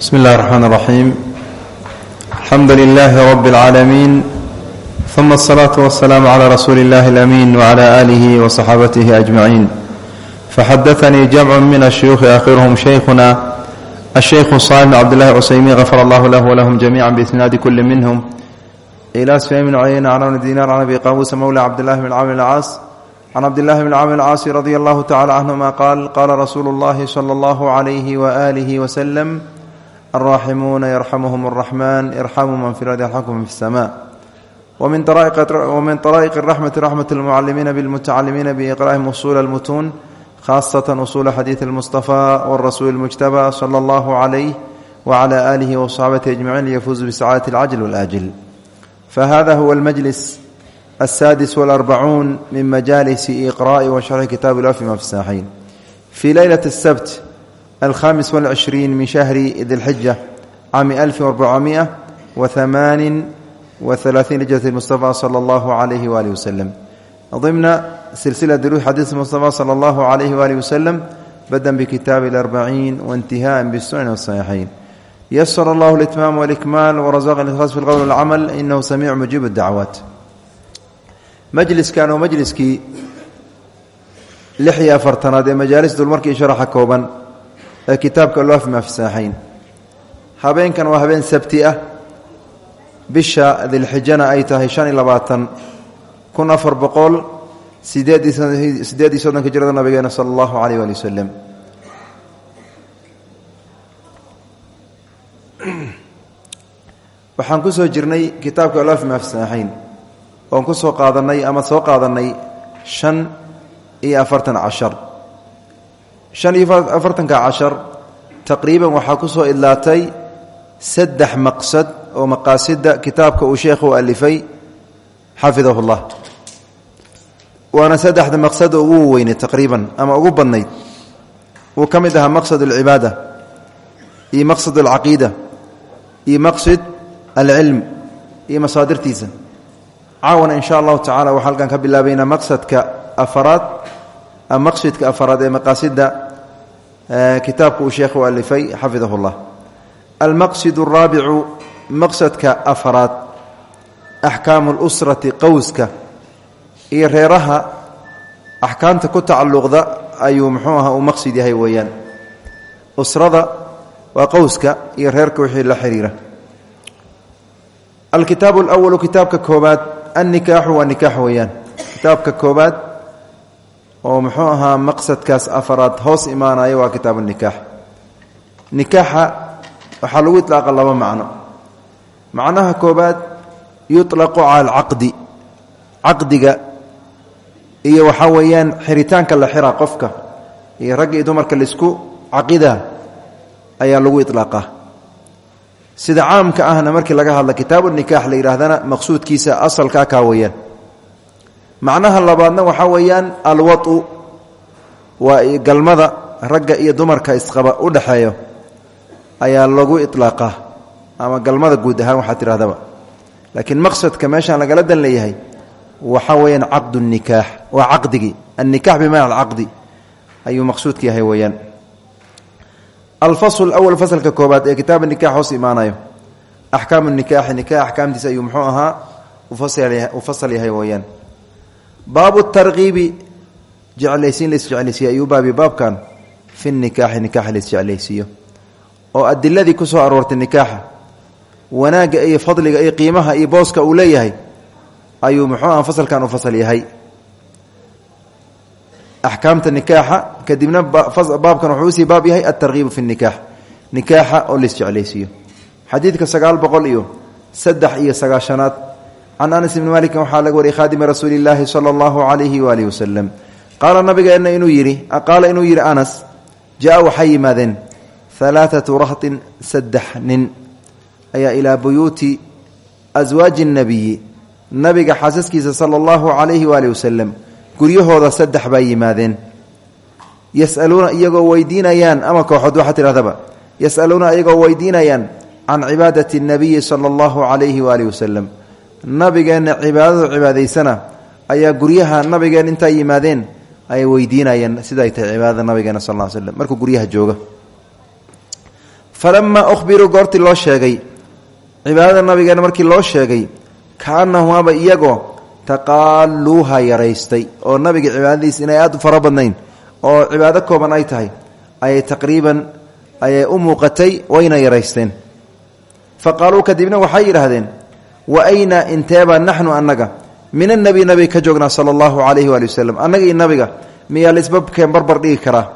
بسم الله الرحمن الرحيم الحمد لله رب العالمين ثم الصلاة والسلام على رسول الله الأمين وعلى آله وصحابته أجمعين فحدثني جمع من الشيوخ آخرهم شيخنا الشيخ صالح بن عبد الله عسيمين غفر الله له ولهم جميعا بإسناد كل منهم إلى سفيان بن عيينة عن ابن دينار عن أبي قابوس مولى عبد الله بن عامر العاص can cabdillahi bn camr alcaasi radi allahu tacala canhuma qaal qaala rasuulu اllahi salى اllahu عalayhi waalihi waslem alraaximuuna yarxamuhum araxmaan irxamuu man fi lardi yarxamkum fi samaa wamin araa'iqi raxmati raxmat lmucalimiina bilmutacalimiina biiqraa'ihim usuula almutuun khaasatan usuula xadiidi almustafaa warasuuli lmujtabaa sala allahu calayh wacala aalihi wasaxbatihi ajmaciin liyafuuzu bisacaadati alcajl walaajil fahada huwa almajlis asaadis walarbacuun min majaalisi iqraa'i wa sharxi kitaabi lafima fi saaxiin fii leylati asabt alkhaamis walcishriin min shahri dilxija caami alfi arbacaamia wa hamaanin wa halaatiin hijrati mustafa sala allahu calayhi waalihi wasalam dimna silsila duruux xadiis mustafa sala allahu calayhi waalihi wasalam badan bikitaabi alarbaciin waintiha'an bisunan wasaxiixayn yasara allahu litmaam walikmaal warasaqan ikhlas fi lqowl walcamal inahu samiicu mujiibu dacwaat majliskan oo majliskii lix iyo afartanaad ee majaalis dulmarkii sharaxa kooban ee kitaabka alwaaf maa fi saaxayn habeenkan waa habeen sabti ah. Bisha dilxijana ay tahay shan iyo labaatan kun afar boqol sideed iyo soddonka jirada nabigeena sala allahu caleyh waali wasalam waxaan ku soo jirnay kitaabka alwaaf maa fi saaxayn oon ku soo qaadanay ama soo qaadanay shan iyo afartan cashar shan iyo afartanka cashar taqriiban waxaa ku soo idlaatay saddex maqsad oo maqaasida kitaabka uu sheekhu alifay xafidahu llah waana saddexda maqsad ugu weynay taqriiban ama ugu badnayd. Uu ka mid ahaa maqsad alcibaada iyo maqsad alcaqiida iyo maqsid alcilm iyo masaadirtiisa. Caawana in sha allahu tacala waxaa halkan ka bilaabaynaa maqsadka afaraad ee maqaasida kitaabka uu sheekhu alifay xafidahu llah almaqsid araabicu maqsadka afaraad axkaamu lusrati qowska iyo reeraha axkaamta ku tacalluqda ayuu muxuu aha uu maqsid yahay weeyaan. Usrada waa qowska iyo reerka wixii la xiriira. Alkitaabu alawalu kitaabka koobaad annikaaxu waa nikaax weeyaan. Kitaabka koobaad oo muxuu ahaa maqsadkaas afaraad hoos imaanaya waa kitaabu nikaax. Nikaaxa waxaa lagu ilaaqa laba macno. Macnaha koobaad yuطlaqu cala alcaqdi. Caqdiga iyo waxaa weeyaan xiritaanka la xira qofka iyo rag iyo dumarka la isku caqidaa ayaa lagu ilaaqaa sida caamka ahna markii laga hadla kitaabu nikaax la yidhaahdana maqsuudkiisa asalkaa kaa weeyaan macnaha labaadna waxaa weeyaan alwau waa galmada ragga iyo dumarka isqaba u dhexeeyo ayaa lagu iطlaaqaa ama galmada guud ahaan waxaa tidhahdaba. Laakiin maqsadka meeshaan lagala dan leeyahay waxaa weeyaan caqdu nikaax waa caqdigii. Annikax bimacna alcaqdi ayuu maqsuudka yahay weeyaan. Alfasl awal fasalka koobaad ee kitaaba nikax hoos imaanayo. Axkaamu nikaaxi nikax axkaamtiisa ayuu muxuu ahaa u fasal yahay weyaan baabu tarkiibi jeclaysiin laisjeclaysiiyo ayuu baabi baabkan fi nikaaxi nikaxa laisjeclaysiiyo oo adiladii ku soo aroortay nikaaxa wanaagga iyo fadliga iyo qiimaha iyo booska uu leeyahay ayuu muxuu aha fasalkan u fasal yahay. Axkaamta nikaaxa kadibna baabkan wuxuu u sii baab yahay altarkiibu fi nikaax nikaaxa oo laisjeclaysiiyo xadiidka sagaal boqol iyo saddex iyo sagaashanaad can anas ibni malikin waxaa laga wariyay khaadimi rasuuli illaahi sala allahu calayhi waalihi wasalam qaala nabigeenna inuu yidhi qaala inuu yidhi anas jaa waxay yimaadeen halaathatu rahtin saddex nin ayaa ilaa buyuuti aswaaji nnabiyi nabiga xaasaskiisa sala allahu calayhi waalihi wasalam guryahooda saddex baa yimaadeen yasaluuna iyagoo weydiinayaan ama kooxood waxaa tidhahdaba yasaluuna iyagoo weydiinayaan can cibaadati nabiyi sala allahu calayhi waalihi wasalam nabigeenna cibaadadu cibaadaysana ayaa guryaha nabigeen intaa yimaadeen ayay weydiinayeen siday tahay cibaadada nabigeena sal l slm markuu guryaha jooga falamaa ukhbiruu goortii loo sheegay. Cibaadada nabigeena markii loo sheegay kaanahumaaba iyagoo taqaaluuha yaraystay oo nabiga cibaadadiis inay aada u fara badnayn oo cibaado kooban ay tahay ayay taqriiban ayay u muuqatay wayna yaraysteen. Fa kadibna waxay yidhaahdeen wa ayna inteebaa naxnu annaga? Min annebi nabiga ka joognaa sala allahu calayhi waali wasalam annaga iyo nabiga miyaa laisbabkeen barbar dhigi karaa?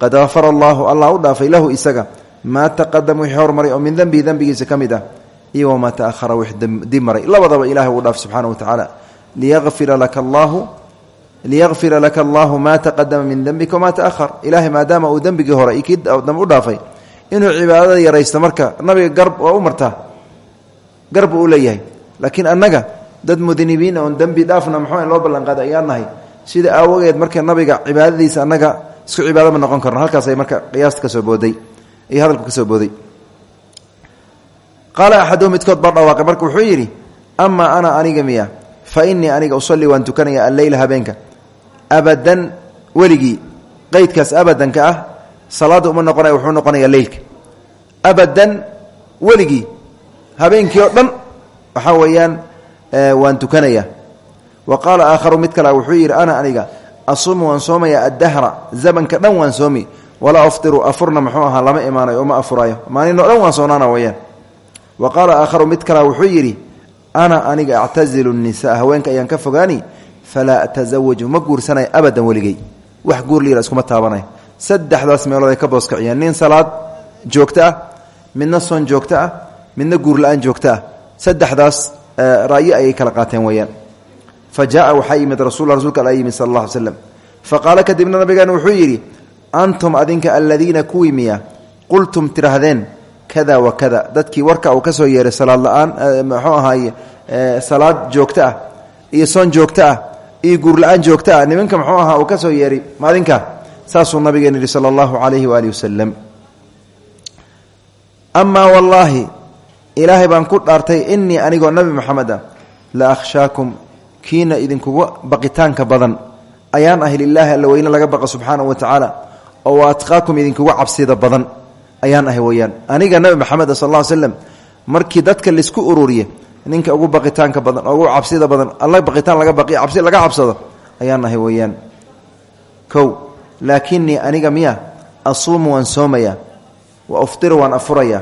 Qad gafara allaahu allah u dhaafay lahu isaga. Maa taqadama wixii hormaray oo min dembihi dembigiisa ka mid ah. Iyo wamaa taahara wix dib maray. Labadaba ilahay uu dhaafay subxana wa tacaala liyafira laka allaahu liyakfira laka allahu maa taqadama min dembika wamaa taahar ilaahay maadaama uu dembigii hore iyo kii dambe u dhaafay inuu cibaadada yaraysto marka nabiga garb waa u martaa garb uu leeyahay. Laakiin annaga dad mudnibiin oon dembi dhaafna maxuu loo ballanqaaday ayaan nahay. Sida aawageed marka nabiga cibaadadiisa annaga isku cibaado ma noqon karno. Halkaasay marka qiyaasta ka soo booday iyo hadalku ka soo booday. Qaala axaduhu midkood baa dhawaaqay. Marka wuxuu yidhi amaa ana aniga miya fa innii aniga usalli waan tukanaya alleyla habeenka. Abadan weligii qeydkaas abadanka ah salaadda uma noqonaya wuxuu noqonayaa leylka abadan weligii habeenkii oo dhan waxaa weeyaan waan tukanaya. Wa qaala aakharu mid kale wuxuu yidhi ana aniga asuumu waan soomaya addahra zamanka dhan waan soomi. Walaa aftiru afurna muxuu lama imaanayo oo ma afuraayo maalinoo dhan waan soonaana weyaan wa qaala aakharu mid kale wuxuu yidhi ana aniga actazilu nisaa haweenka ayaan ka fogaani falaa atasawaju ma guursanayo abadan weligey wax guur liila iskuma taabanay. Saddexdaas meelood ay ka booskaciyeen nin salaad joogto ah midna soon joogto ah midna guurla-aan joogto ah saddexdaas ra'yo ayay kala qaateen weyaan fa jaaa waxaa yimid rasul rasulka ala yimid sal kadibna nabigeena wuxuu yidhi antum adinka aladiina kuwii qultum tidhaahdeen kada wa kada. Dadkii warka uu ka soo yeeray salaad la'aan muxuu ahaaye salaad joogto ah iyo soon joogto ah iyo guurla-aan joogto ah nimanka muxuu ahaa uu ka soo yeeray maadinka saasuu nabigeena yidhi sala allahu calayhi waalihi wasalam amaa ilaahay baan ku dhaartay innii anigoo nabi maxamed a la akhshaakum kiina idinkuga baqitaanka badan. Ayaan ahay lilaahi alla weyne laga baqa subxaanahu wa tacaala oo atqaakum idinkuga cabsida badan. Ayaan ahay weyaan aniga nabi maxamed sal ll slam markii dadka la isku ururiye ninka ugu baqitaanka badan ugu cabsida badan alla baqitaan laga baqi cabsi laga cabsado. Ayaan ahay weyaan kow laakinii aniga miya asuumu waan soomaya wa uftiru waan afuraya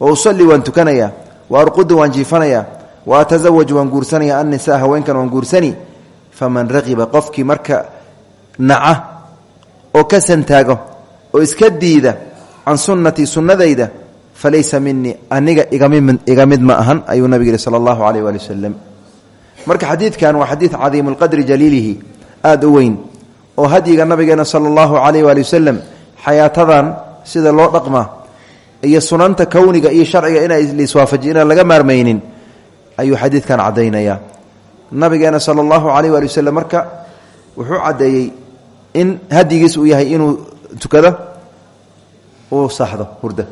wa usalli waan tukanaya wa arqudu waan jiifanaya wa atasawaju waan guursanaya annisaa haweenkan waan guursani faman raqiba qofkii marka naca oo ka santaago oo iska diida can sunnatii sunnadayda falaysa minii aniga iga mid ma ahan ayuu nabig yihi sala allahu caleyh waali wasalam marka xadiidkan waa xadiid cadiimu lqadri jaliilihi aada u weyn oo hadyiga nabigeena sala allahu caleyh waali wasalam xayaatadan sida loo dhaqmaa iyo sunanta kowniga iyo sharciga inay liswaafaji inaan laga maarmaynin ayuu xadiidkan cadaynayaa nabigeena sala allahu caleyh waali marka wuxuu caddeeyey in hadyigiis uu yahay inuu tukado uu saxdo hurda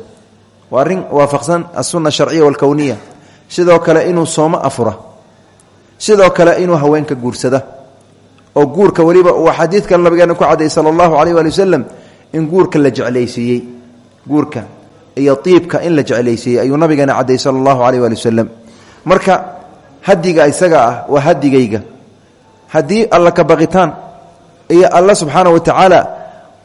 waa arrin waafaqsan asunna sharciya walkowniya sidoo kale inuu soomo afura. Sidoo kale inuu haweenka guursada. Oo guurka weliba uu xadiidkan nabigeena ku cadayay sala allahu caleyh waali in guurka la jeclaysiiyey. Guurka iyo iibka in la jeclaysiiyey ayuu nabigeena cadayay sala allahu caleyh waali marka hadiga isaga ah waa hadigayga haddii alla ka baqitaan iyo alla subxaana wa tacaala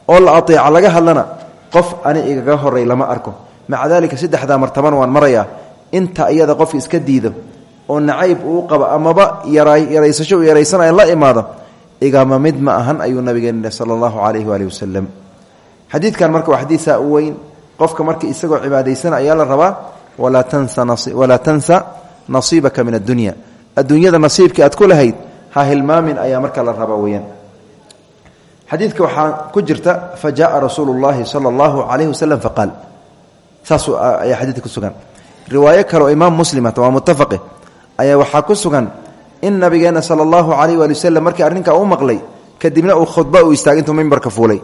oo la ateeca laga hadlana qof ani igaga horay lama arko. Maca daalika saddexdaa martaban waan marayaa inta iyada qofka iska diido oo nacayb uu qabo amaba yaraysasho uu yaraysanaya la imaado igama mid ma ahan ayuu nabigeena sala allahu calayhi waalihi wasalam marka waa xadiisaa u weyn qofka marka isagoo cibaadaysan ayaa la rabaa walaa tansa nasiibaka min addunya. Adduunyada nasiibka aad ku lahayd ha hilmaamin ayaa marka la rabaa weyaan xadiidka waxaa ku jirta fa jaaa rasuulu llaahi sala allahu calayhi wasalam faqaal sugan. Riwaayo kale oo imaam muslimat ah, waa mutafaqe ayaa waxaa ku sugan in nabigeenna sala allahu calayh waali wasalam markii arrinkaa u maqlay kadibna uu khudba uu istaagay intuu mimbarka fuulay.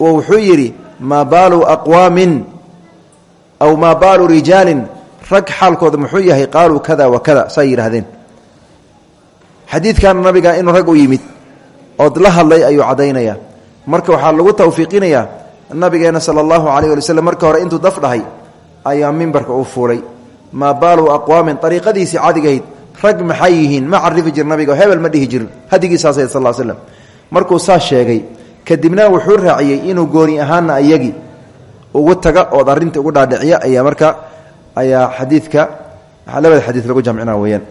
Wuxuu yidhi maa baalu aqwaamin aw maa baalu rijaalin rag xaalkooda muxuu yahay qaaluu kada wa kada saa yidhaahdeen. Xadiidkan nabiga inuu rag u yimid ood la hadlay ayuu caddaynaya. Marka waxaa lagu tawfiiqinayaa nabigeena sala allahu calayh wali waslem marka hore intuu daf dhahay ayaa mimbarka uu fuulay. Maa baalu aqwaamin ariiqadiisii cadigahayd rag maxay yihiin? Ma carifi jir nabiga hebel ma dhihi jirin hadigiisaas sal slm markuu saas sheegay kadibna wuxuu raaciyey inuu gooni ahaana ayagii ugu taga ood arinta ugu dhaadhiciya ayaa marka ayaa xadiidka labada xadii lagu jamcina weyaan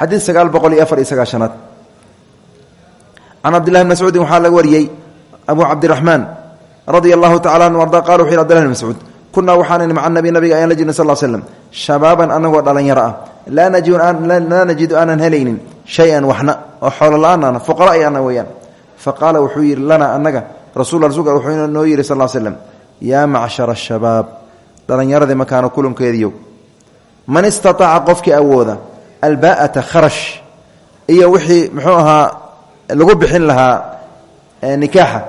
xadiid sagaal boqol iyo afar iyo sagaashanaad can cabdillahi bn mascuudin waxaa laga wariyey abu cabdiraxmaan radia allahu tacala anu arda qala wuxu yhi abdillahi bn mascuud kunaa waxaanan maca nabi nabiga ayaan la jirnay sal slm shabaaban anagoo dhalinyaro ah. Laa najidu aanan helaynin shay-an waxna oo xoolo la'aanana fuqara ayaana weyaan fa qaala wuxuu yidhi lanaa anaga rasul wuxuu noo yidhi sal slm yaa macshara shabaab dhalinyaradii makaano kulankeediyo man istaaaca qofkii awooda alba'ata kharash iyo wixii muxuu ahaa lagu bixin lahaa nikaaxa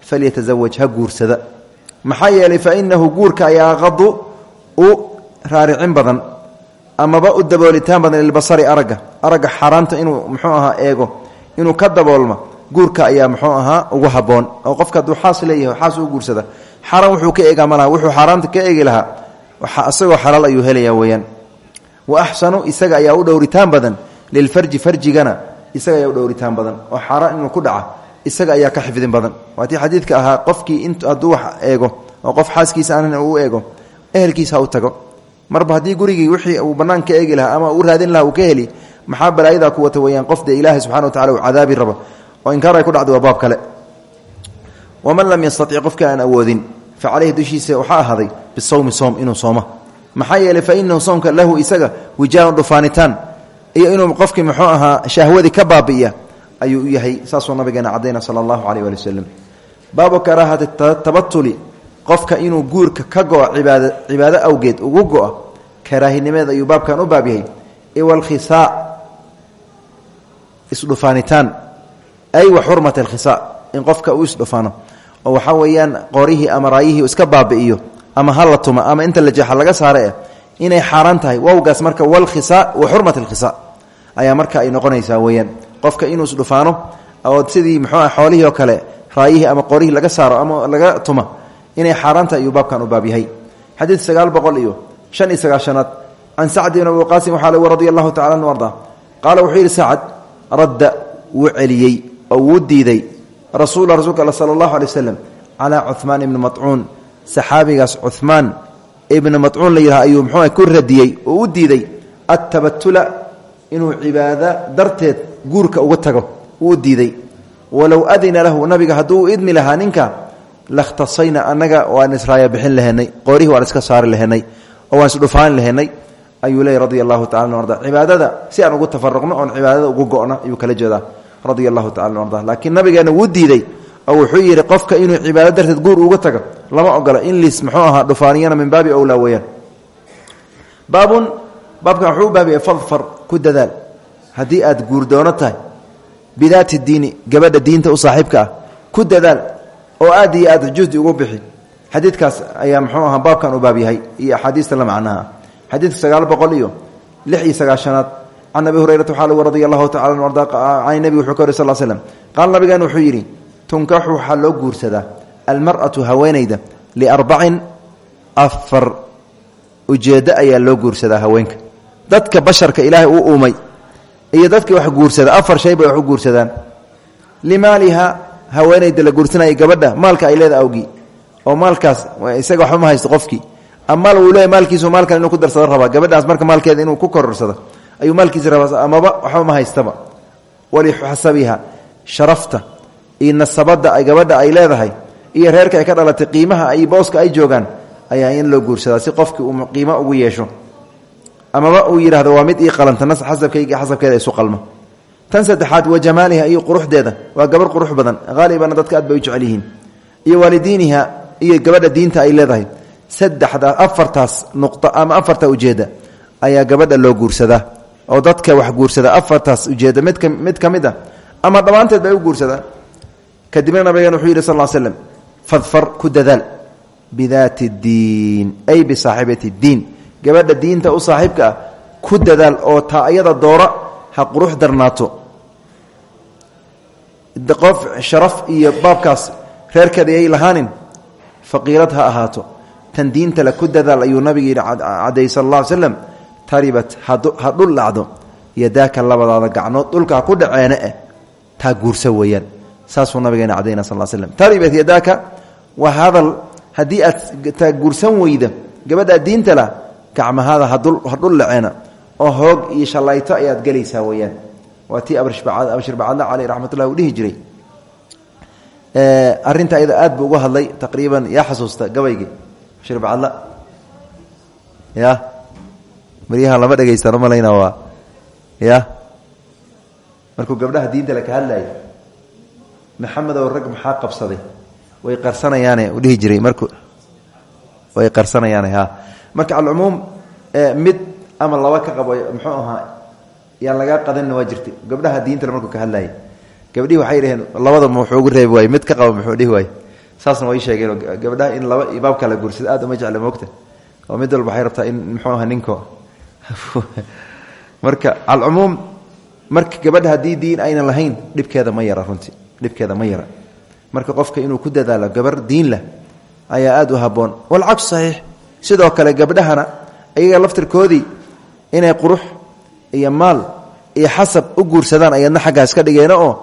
falyatazawaj ha guursada. Maxaa yeelay fa inahu guurka ayaa aqadu u raaricin badan amaba u daboolitaan badan lilbasari aragga aragga xaaraanta inuu muxuu ahaa eego inuu ka daboolmo guurka ayaa muxuu ahaa ugu haboon oo qofka hadduu xaas leeyahay xaas u guursada xaaraan wuxuu ka eega malaha wuxuu xaaraanta ka eegi lahaa. Isagoo xalaal ayuu helaya weeyaan. Wa axsanu isaga ayaa u dhowritaan badan. Lilfarji farjigana isaga ayaa u dhowritaan badan. Oo xaaraan inuu ku dhaca isaga ayaa ka xifdin badan. Waatii xadiidka ahaa qofkii hadduu wax eego oo qof xaaskiisa aanan uu eego ehelkiisa u tago. Marba haddii gurigii wixii uu bannaan ka eegi lahaa ama uu raadin lahaa uu ka heli maxaa balaayadaa ku wata qof dee ilaahay subxana wa tacala uu cadaabi rabo oo inkaar ay ku dhacdo waa baab kale. Waman lam yastatic qofka aan awoodin fa caleyhi dushiisa waxaa ahaaday bisawmi soom inuu sooma maxaa yeelay fa inahu soomka lahu isaga wijaahun dhufaanitaan iyo inuu qofkii muxuu ahaa shahwadii ka baabi'iya ayuu u yahay saasuu nabigeena cadayna sala allahu caleyh waali wasalam baabu karaahati tabatuli qofka inuu guurka ka go-o cibaad cibaado awgeed ugu go-o karaahinimeed ayuu baabkan u baab yahay iwalkhisaa isdhufaanitaan ay wa xurmat alkhisaa in qofka uu isdhufaano oo waxaa weeyaan qorihii ama raayihii iska baabi'iyo. Ama hala tuma ama inta la jeexa laga saare inay xaaraan tahay. Wowgaas marka walkhisaa wa xurmat alkhisaa ayaa marka ay noqonaysaa weeyaan. Qofka inuu isdhufaano oo sidii muxuuah xoolihii oo kale raayihii ama qorihii laga saaro ama laga tuma inay xaaraanta ayuu baabkan u baab yahay. Xadiid sagaal boqol iyo shan iyo sagaashanaad can sacd ibn abi waqaasin waxaa lg radi allahu tacala anu arda. Qaala wuxuu yidhi sacad radda wuu celiyey oo wuu diiday rasuula rasuulka all sala allahu alay waslem calaa cuhmaan ibni matcuun. Saxaabigaas cuhmaan ibni matcuun la yidhaha ayuu muxuu ku radiyey oo u diiday attabatula inuu cibaado darteed guurka uga tago wuu diiday. Walow adina lahu nabiga hadduu idmi lahaa ninka lakhtasayna annaga waan israaya bixin lahenay qoorihii waan iska saari lahenay oo waan isdhufaan lahenay ayuu leeyay radia allahu tacala arda cibaadada si aan ugu tafaruqno oon cibaadada ugu go'no ayuu kala jeedaa radia allahu tacala arda laakiin nabigeena wuu diiday oo wuxuu yidhi qofka inuu cibaado darteed guur uga tago lama ogola in liis muxuu ahaa dhufaaniyana min baabi owlaa weeyaan. Baabun baabkan wuxuu u fadfar ku dadaal. Haddii aad guurdoono tahay bidaati diini gabadha diinta u saaxiibka ah ku dadaal oo aad iyo aad juhdi ugu bixi. Xadiidkaas ayaa muxuu ahaa baabkan u baab iyo axaadiista la macnaha. Xadiidka sagaal boqol iyo lix iyo sagaashanaad can abi hurayrata waxaa lagu radia allahu tacala arda can nebigu wuxuu ka wari sal slm qaala nabigan wuxuu yidhi tunkaxu waxaa loo guursadaa almar'atu haweenayda liarbacin afar ujeeddo ayaa loo guursadaa haweenka dadka basharka ilaahay uu uumay iyo dadka wax guursada afar shay bay wax guursadaan limaaliha haweenayda la guursanaya gabadha maalka ay leeda awgii oo maalkaas isaga waxba haysto qofkii ama maal uu leeyahy maalkiisu maalkan inuu ku darsado rabaa gabadhaas marka maalkeeda inuu ku kororsado ayuu maalkiisa rabaa amaba waxba ma haystaba. Walixasabiha sharafta iyo nasabada ay gabadha ay leedahay iyo reerka ay ka dhalatay qiimaha ay booska ay joogaan ayaa in loo guursadaa si qofkii uu qiimo ugu yeesho. Amaba uu yidhahdo waa mid ii qalanta nas xasabkayga xasabkeeda isu qalma. Tan saddexaad wa jamaaliha iyo quruxdeeda waa gabar qurux badan haalibana dadka aad bay u iyo waalidiiniha iyo gabadha diinta ay leedahay. Saddexdaa afartaas nuqo ama afarta ujeedda ayaa gabadha loo guursadaa oo dadka wax guursada afartaas ujeedda midka mid ka mid a ama dhammaanteed bay u guursadaan kadibna nabigeen wuxuu yidhi sal l slem fadfar ku dadaal bidaati diin ay bisaaxibati diin. Gabadha diinta u saaxiibka ah ku dadaal oo taa iyada doora ha qurux darnaato. Qof sharaf iyo baabkaas reerkeeda yay lahaanin faqiirad ha ahaato. Tan diinta la ku dadaal ayuu nabiga yidhi cadeey sal alla ly slam taribat ha dhul dhacdo yadaaka labadaada gacnood dhulkaa ku dhaceene eh taa guursa weeyaan. Saasuu nabigeena cadayna sal slm taribat yadaaka waa hadal haddii aad taa guursan weyda gabadhaa diinta lah gacmahaada ha dhul dhaceena oo hoog iyo shallayto ayaad gelaysaa weeyaan. Waa tii abshir bacadla caleyh raxmatullahi uu dhihi jiray. Arinta ayada aad buu uga hadlay taqriiban yaa xasuusta gabaygii abshir bacadla ya maryahan lama dhegaystaan umalayna waa. Ya? Markuu gabdhaha diinta le ka hadlayo maxamed oo rag maxaa qabsaday? Way qarsanayaane u dhihi jiray marku way qarsanayaane ha. Marka alcumuum mid ama laba ka qabo muxuu ahaa yaan lagaa qadanna waa jirtay. Gabdhaha diintale markuu ka hadlaayay gabdhihi waxay dhaheen labada wuxuu ugu reebi waay mid ka qaba muxuu dhihi waay saasna way sheegeen gabdhaha in laba baabka la guursada aad uma jecla moogta. Oo mid walba waxay in muxuu aha ninko marka alcumuum marka gabadha haddii diin aynan lahayn dhibkeeda ma yara runtii dhibkeeda ma yara. Marka qofka inuu ku dadaalo gabar diin leh ayaa aad u haboon walcagsu saxiix. Sidoo kale gabdhahana iyaga laftirkoodii inay qurux iyo maal iyo xasab u guursadaan ayadna xaggaas ka dhigeeno oo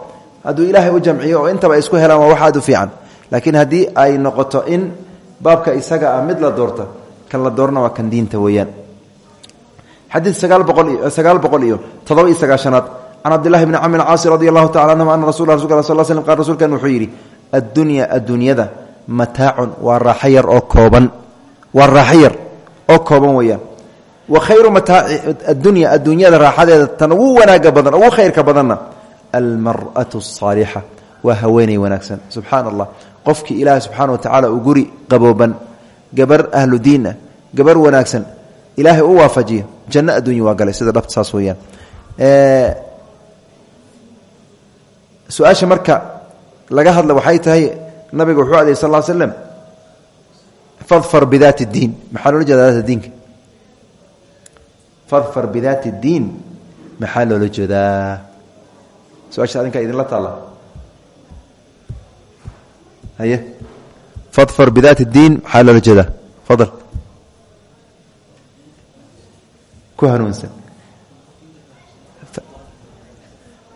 hadduu ilaahay u jamciyo oo intaba isku helaan waa wax aad u fiican. Laakiin haddii ay noqoto in baabka isaga ah mid la doorta kan la doorna waa kan diinta weeyaan xadiid sagaal boqol iyo todoba iyo sagaashanaad. Can cabdillahi bni camr caasi radi allahu tacala anhum ana rasul rasulka sal slm qal rsulkan wuxuu yidhi addunya adduunyada mataacun waa raaxo yar oo kooban. Waa raaxo yar oo kooban weeyaan. Wa khayru mataaci addunya adduunyada raaxadeeda tan ugu wanaaga badan ugu khayrka badanna almar'atu asaalixa waa haweeney wanaagsan. Subxaan allah qofkii ilaahi subxaana wa tacaala uu guri qabooban. Gabar ahlu diin ah gabar wanaagsan ilaahay u waafajiyo janno adduunya waa galay sida dhabta saas weeyaan su-aasha marka laga hadla waxay tahay nabiga wuxuu alayh sal l slam fadfar bidaati اdiin maxaa loola jeeda daata diinka fadfar bidaati اdiin maxaa loola jeedaa su-aasha adinkaa idinla taalla haye fadfar bidaati اdiin maxaa loola jeedaa fadl Ku hanuunsan.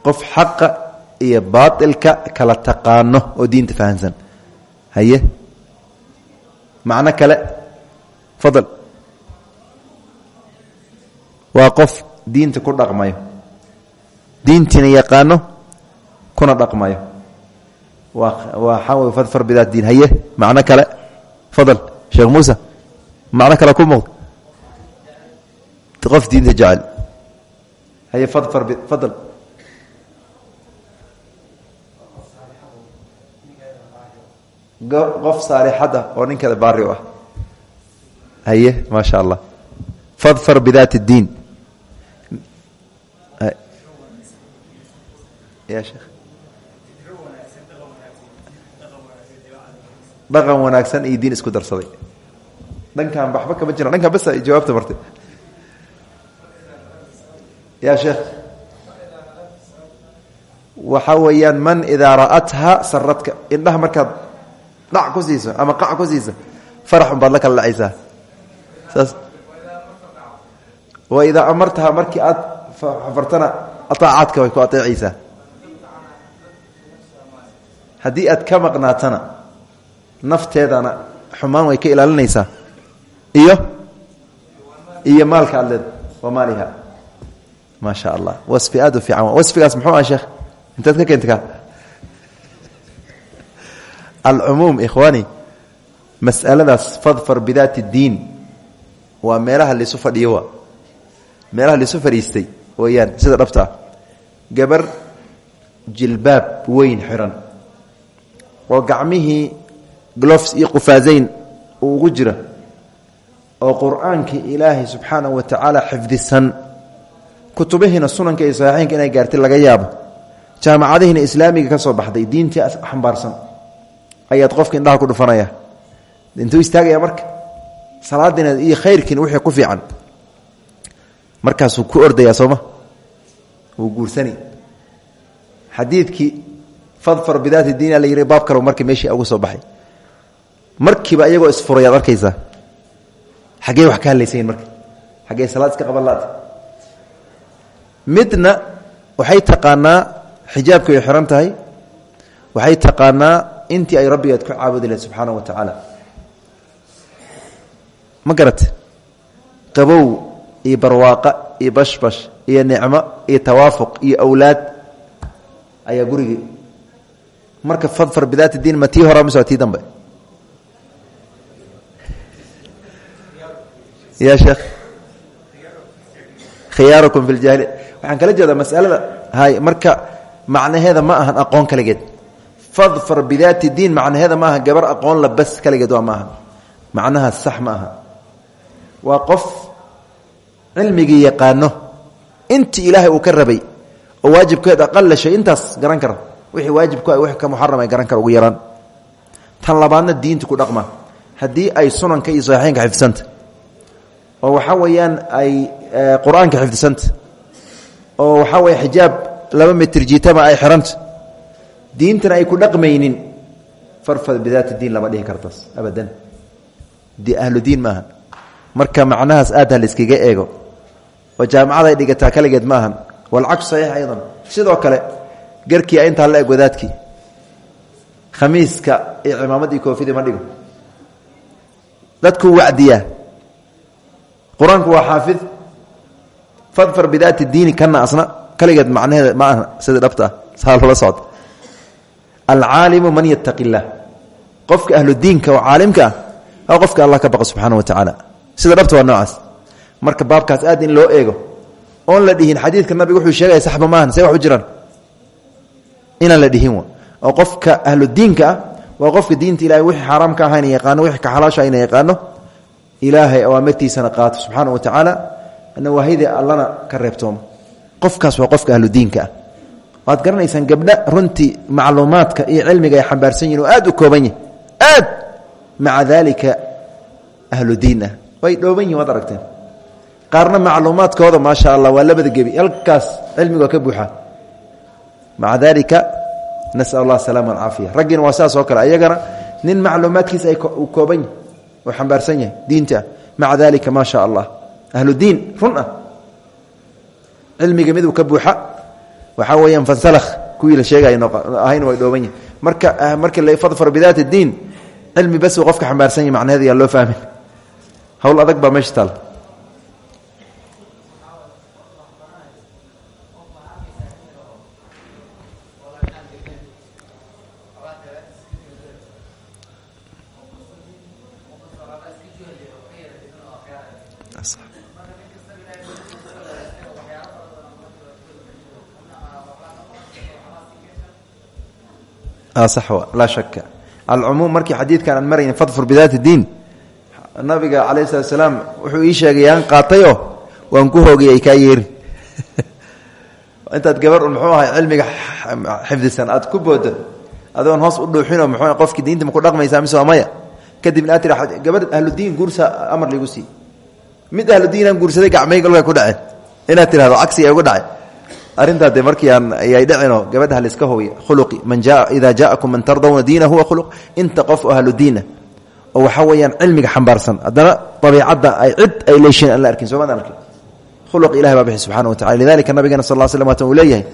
Qof xaqa iyo baailka kala taqaano oo diinta fahansan haye? Macno kale? Fadl waa qof diinta ku dhaqmayo. Diintiina yaqaano kuna dhaqmayo. Waa waxaa wey fadfar bidaat diin. Haye? Macno kale? Fadl sheekh muuse macno kale ku muuqda qof diinta jecel haye fadfar fadl qof saalixada oo ninkeeda baari u ah haye maa sha allah fadfar bidaat اdiin dhaqan wanaagsan iyo diin isku darsaday dhankan waxba kama jira dhankan bas jawaabta martay ya sheekh waxa weeyaan man idaa ra'atha saradka indhaha markaad dhac ku siiso ama qac ku siiso faraxun baad la kala dhacaysaa. Saas. Wa idaa amartaha markii aad fartana ataacaadka way ku ateecaysaa. Haddii aad ka maqnaatana nafteedana xumaan way ka ilaalinaysaa. Iyo? Iyo maalka aad leed wa maaliha maa sha allah wasfi aad u fiican wasfigaas muxuu ah sheekh intaad ka keenta ka? Alcumuum ikhwaani masaladaas fadfar bidaati اdiin waa meelaha laisu fadhiyo waa. Meelaha laisu fadhiistay weyaan sida dhabta. Ah gabar jilbaab weyn xiran. Oo gacmihii glofs iyo qufaasayn uu ugu jira. Oo qur'aankii ilaahay subxaanahu wa tacaala xifdisan kutubihiina sunanka iyo saxiixinka inay gaartay laga yaabo. Jaamacadihiina islaamiga ka soo baxday diintii xambaarsan. Ayaad qofka indhaha ku dhufanaya. Intuu istaagaya marka salaadiina iyo khayrkiina wixii ku fiican. Markaasuu ku ordayaa sooma. Wuu guursani. Xadiidkii fadfar bidaati diin la yidhi baab kale markii meeshii ugu soo baxay. Markiiba iyagoo isfuray aad arkaysaa. Xaggee wax ka hadlaysayin marka? Xaggee salaad iska midna waxay taqaanaa xijaabka ay xiran tahay waxay taqaanaa intii ay rabbigeed ku caabudi lahed subxaana wa tacaala. Ma garate qabow iyo barwaaqa iyo bashbash iyo nicmo iyo tawaafuq iyo awlaad ayaa gurigii. Marka fadfar bidaati diin ma tii hora mise tii dambe. Ya sheekh khiyaarukum fi ljaahiliya waxaan kala jeedaa masalada. Hay marka macnaheeda ma ahan aqoon kaligeed fadfar bidaati diin macnaheeda ma aha gabar aqoon la bas kaligeed waa ma aha macnahaas sax ma aha waa qof yaqaano intii ilaahay uu ka rabay oo waajibkeed aqala shay intaas garan kara wixii waajibku ah wixii ka muxaram ay garan kara ugu yaraan. Tan labaadna diinta ku dhaqma haddii ay sunanka iyo saxiixeynka xifdisanta oo waxaa weeyaan ay qur'aanka xifdisanta oo waxaa weeye xijaab laba mitir jiitama ay xiranta. Diintana ay ku dhaqmaynin. Farfad bidaati diin lama dhihi kartaas abadan. Ahlu diin maaha. Marka macnahaas aad ha layskaga eego. Oo jaamacad ay dhigataa kaligeed ma ahan walcagsu saxiix aydan. Sidoo kale garkii intaa la eg wadaadkii. Khamiiska iyo cimaamaddii koofidii ma dhigo. Dadkuu wacdiyaa. Qur'aanku waa xaafid fadfar bidaati diini kana asna kaligeed macnaheeda ma aha sida dhabta ah loola socda alcaalimu man yattaqi illaah qofka ahlu diinka oo caalimka ah qofka allah ka baqa subxaana wa tacaala. Sida dhabta waa noocaas. Marka baabkaas aad in loo eego oon la dhihin xadiidka nabiga wuxuu sheegaya saxba maahan see wax u jiraan inaan la dhihin oo qofka ahlu diinka ah waa qofka diinta ilahay wixii xaaraam ka ahayna nawaahidii allana ka reebtoomo qofkaas waa qofka ahlu diinka ah. Waad garanaysaan gabdha runtii macluumaadka iyo cilmiga ay xambaarsan yihiin aad u kooban aad maca daalika ahlu diin ah. Way dhooban yihiin waad aragteen. Qaarna macluumaadkooda maasha allah waa labada gebi. Halkaas cilmiga ka buuxa. Maca daalika nasal allah asalama alcaafiya raggiina waa saas oo kale. Ayagana nin macluumaadkiisa ay uu kooban xambaarsan yahay diinta. Maca dalika maa allah ahlu diin run ah. Cilmiga miduu ka buuxa waxaa weeyaan fansalakh kuwii sheegay ahayn way dhooban yahay marka markii la fadfar bidaat diin cilmi bas qofka xambaarsan yahy yaa loo fahmin. Hawl adag baa meesha laa shaka alcumuum markii xadiidkan aan marayn fadfur bidaat diin nabiga calayh salat slaam wuxuu ii sheegay aan qaatayoo waan ku hoogayay kaa yeerin intaad gabar muxuu ahay cilmiga xifdisan aad ku boodo adoon hoos u dhuuxinoo muxuu qofkii diinta ma ku dhaqmaysaa mise waa maya? Kadibna aad tira gabadh ahludiin guursa amar ligu sii. Mid ahludiinaan guursaday gacmayga lga ku dhaceen. Inaad tirahdo cagsiga uga dhacay arintaa de markii aan ayay dhicino gabadha haliska hoy khuluqi man jaa idaa jaakum man tardawna diinahu wa khuluq inta qof ahlu diina. Oo waxaa weeyaan cilmiga xambaarsan. Haddana dabiicadda ay cid ay leeshiin aan la arkin soo maadaan arkin? Khuluq ilahi baa bixi subxana wa tacala lidalika nabigana sal slam waatan uu leeyahay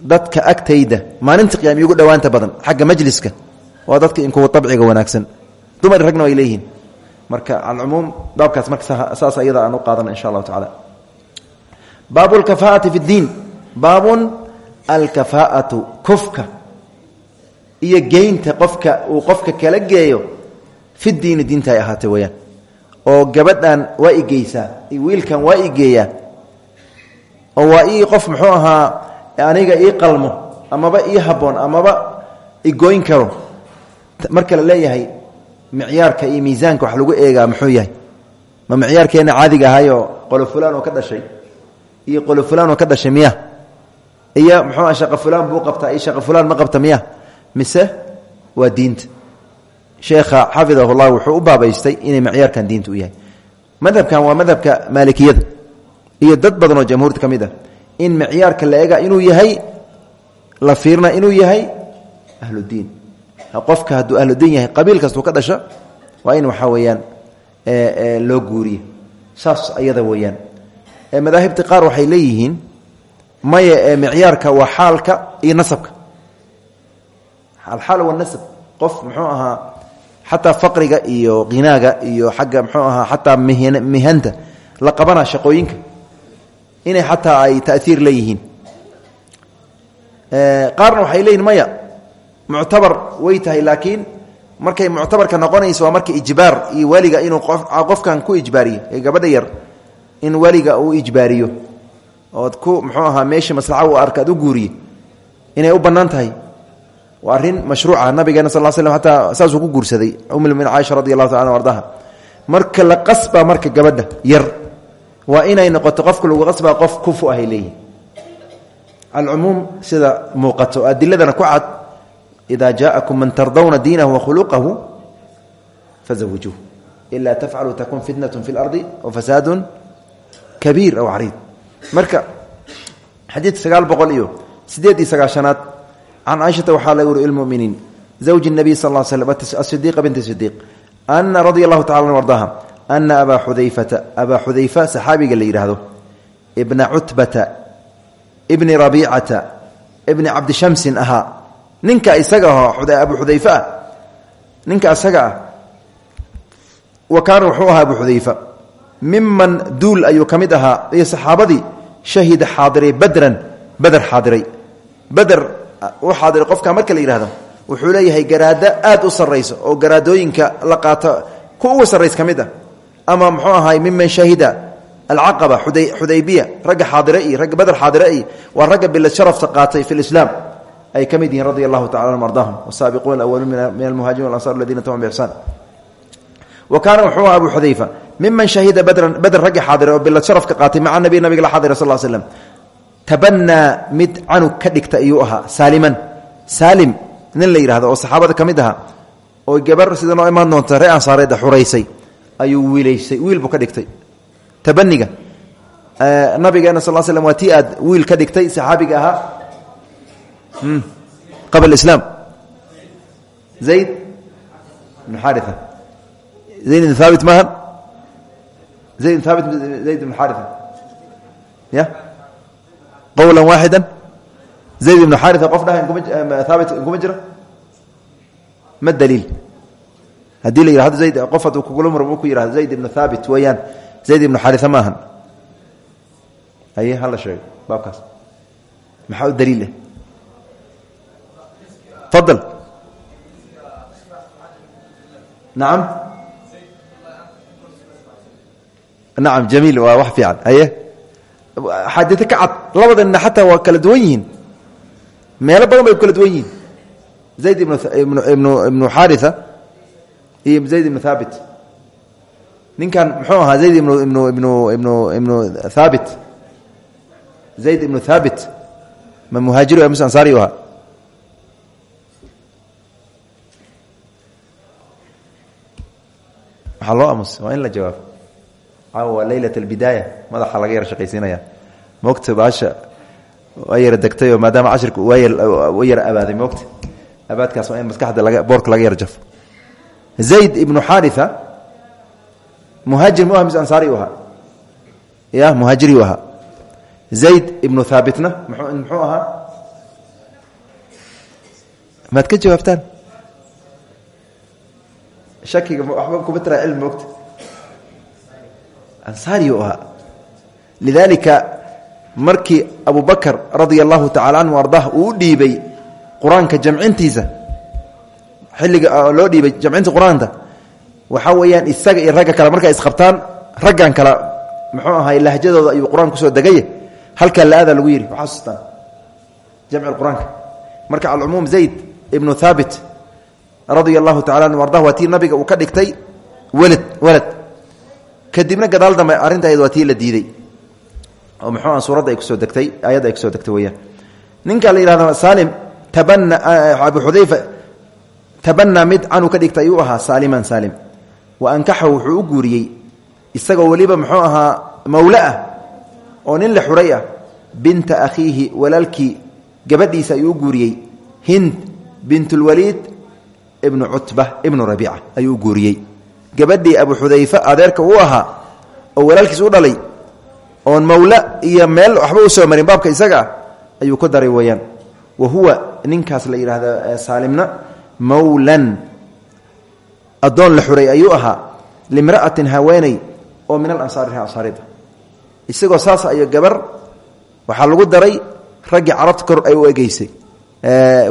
dadka agtayda maalinta qiyam iugu dhowaanta badan xagga majliska waa dadka inkuwa abciga wanaagsan. Dumar ragna way leeyihiin. Marka alcumuum baabkaas marka saas ayada aan u qaadana insha allahu tacala baabu alkafaa'ati fi ddiin baabun alkafaa'atu kufka. Iyo geynta qofka uu qofka kala geeyo fi diini diinta ay ahaatay weyaan oo gabadhan waa i geysaa wiilkan waa i geeyaa oo waa ii qof muxuu ahaa aniga ii qalmo amaba ii habboon amaba igoyn karo. Marka la leeyahay micyaarka iyo miisaanka wax lagu eegaa muxuu yahay. Ma micyaarkeenna caadiga ahayoo qolo fulaan oo ka dhashay iyo qolo fulaan oo ka dhashay miya iyo muxuu ah shaqa fulaan buu qabtaa iyo shaqa fulaan ma qabta miya mise waa diinta sheekha xafidahullah wuxuu u baabaystay inay micyaarkan diinta u yahay. Madhabkan waa madhabka maalikiyada iyo dad badan oo jamhuurta ka ah. In micyaarka la ega inuu yahay la fiirna inuu yahay ahludiin qofka hadduu ahludiin yahay qabiil kastuu ka dhasha waa in waxaa weeyaan loo guuriye saas ayada weeyaan madaahibta qaar waxay leeyihiin maya ee micyaarka waa xaalka iyo nasabka. Alxaal wanasab qof muxuu ahaa xataa faqriga iyo qinaaga iyo xagga muxuu ahaa xataa mihanta la qabana shaqooyinka. Inay xataa ay taiir leeyihiin. Qaarna waxay leeyihiin maya muctabar way tahay laakiin markay muctabarka noqonayso waa ijbaar iyo weliga inuu qofkan ku ijbaariyo ee gabadha yar in weliga uu ijbaariyo ood ku muxuu ahaa meesha maslaxa u arka ad u guuriye inay u bannaan tahay. Waa arrin mashruuca nabigeena sal slam hataa saasuu ku guursaday ummin caaisha radi allahu taala ardaha marka la qasba marka gabadha yar waa inay noqoto qofka lagu qasbaa qof kufu ahay leeyihiin alcumuum sida muuqato adiladana ku cad ida jaakum man tardawna diinahu wakhuluqahu fazawijuuh ila tafcalu takun fitnat fi lardi wafasaadu kabiir aw cariid marka xadiidka sagaal boqol iyo sideed iyo sagaashanaad can caaishata waxaa laga wuri ilmuminiin zawji nabiy sal l slm asidiiqa binti sidiiq ana radia allahu tacala an ardaha ana abaa xudayfata abaa xudayfa saxaabiga la yidhaahdo ibna cutbata ibni rabiicata ibni cabdishamsin ahaa ninka isaga aho abu xudayfe ah ninka isaga ah wa kaana wuxuu ahaa abu xudayfa miman duul ayuu ka mid ahaa. Iyo saxaabadii shahida xaadiray badran beder xaadiray. Beder u xaadiray qofka marka la yidhahdo wuxuu leeyahay garaado aad u sarrayso oo garaadooyinka la qaato ku ugu sarrays ka mid ah. Ama muxuu ahaay miman shahida alcaqaba xudaybiya ragga xaadire iyo ragga beder xaadire iyo waa ragga bilad sharafta qaatay fi lislaam ay ka mid yihiin radia allahu tacala anhum ardaahum wasaabiquuna awaluun min almuhaajiriin walansaar aladiina tabacum biixsaan wa kaana wuxuu aha abu xudayfa miman shahida badran beder ragga xaadire oo bilad sharafka qaatay maca nabiy nabiga la xaadira sal slam tabanaa mid canug ka dhigta ayuu ahaa saaliman. Saalim nin la yidhahdo oo saxaabada ka mid ahaa oo gabar sida noo imaan doonta ree ansaareedda xuraysay ayuu wiilaysay wiil buu ka dhigtay. Tabaniga nabigeena sal slam waa tii aad zayd haabit maaha zayd haabit zayd ibn xaaria ya qowla waaxida zayd ibnu xaaria qof dhaha haabit inkuma jiro ma daliil haddii la yihahdo zayd qof hadduu kugula murm ku yihahdo zayd ibnu haabit weeyaan zayd ibnu xaaria ma ahan aye hala sheego baabkaas maxaa u daliileh fadal nacam nacam jamiil waa wax fiican haye? Xaadito ka cad labada nina xataa waa kala duwan yihiin. Meelo badan bay kala duwan yihiin. Zayd ibnu xaaria iyo zayd ibnu haabit ninkan muxuu ahaa zayd ibnu haabit zayd ibnu haabit ma muhaajiri mise ansaari ahaa. Waxaa loo amus waa in la jawaabo caawa leylat albidaaya madaxa laga yar shaqaysiinaya. Moogta baasha waa yara degtayoo maadaama cashirka waa yara abaaday moogta. Abaadkaas waa in maskaxda laga boorka laga yar jafo. Zayd ibnu xaaria muhaajir mu aha mise ansaari u ahaa. Ya muhaajiri u ahaa. Zayd ibnu haabitna muxuu ahaa? Maad ka jawaabtaan? Shakiga waxba kuma taraa cilmi moogta ansaari u ahaa. Lidaalika markii abu bakr radia allahu tacala canhu ardah u dhiibay qur'aanka jamcintiisa xilliga loo dhiibay jamcinta qur'aanta waxaa isaga iyo ragga kale markay isqabtaan raggan kale muxuu ahay lahjadooda ayuu qur'aan ku soo degaye halkaa lagu yidhi waxaa sustaan jamci qur'aanka. Marka alcumuum zayd ibnu haabit radia allahu tacala anhu ardah tii nabiga uu ka dhigtay welad welad kadibna gadaal dambe arrinta ayad waa la diiday oo muxuu ah suuradda ay ku soo degtay aayadda ay ku soo degtay weeyaan ninka la yidhahdo saalim tabana abu xudayfa tabanaa mid canuu ka dhigtay ayuu ahaa saaliman saalim. Wa ankaxahu wuxuu u guuriyey isagoo weliba muxuu ahaa ah oo nin la xuray ah binta akhiihi gabadhiisa ayuu u guuriyey. Hind bintulwaliid ibnu cutba ibnu rabiica ayuu u gabadhii abu xudayfa adeerka uu ahaa oo walaalkiis u dhalay oon mawla iyo meel waxba u soo marin baabka isaga ah ayuu ku daray weeyaan wa huwa ninkaas la yidhaahda saalimna mawlan. Addoon la xuray ayuu ahaa limra'atin haweeney oo min alansaari ansaarida. Isagoo saas ayo gabar waxaa lagu daray raggii carabta kor ay u egeysay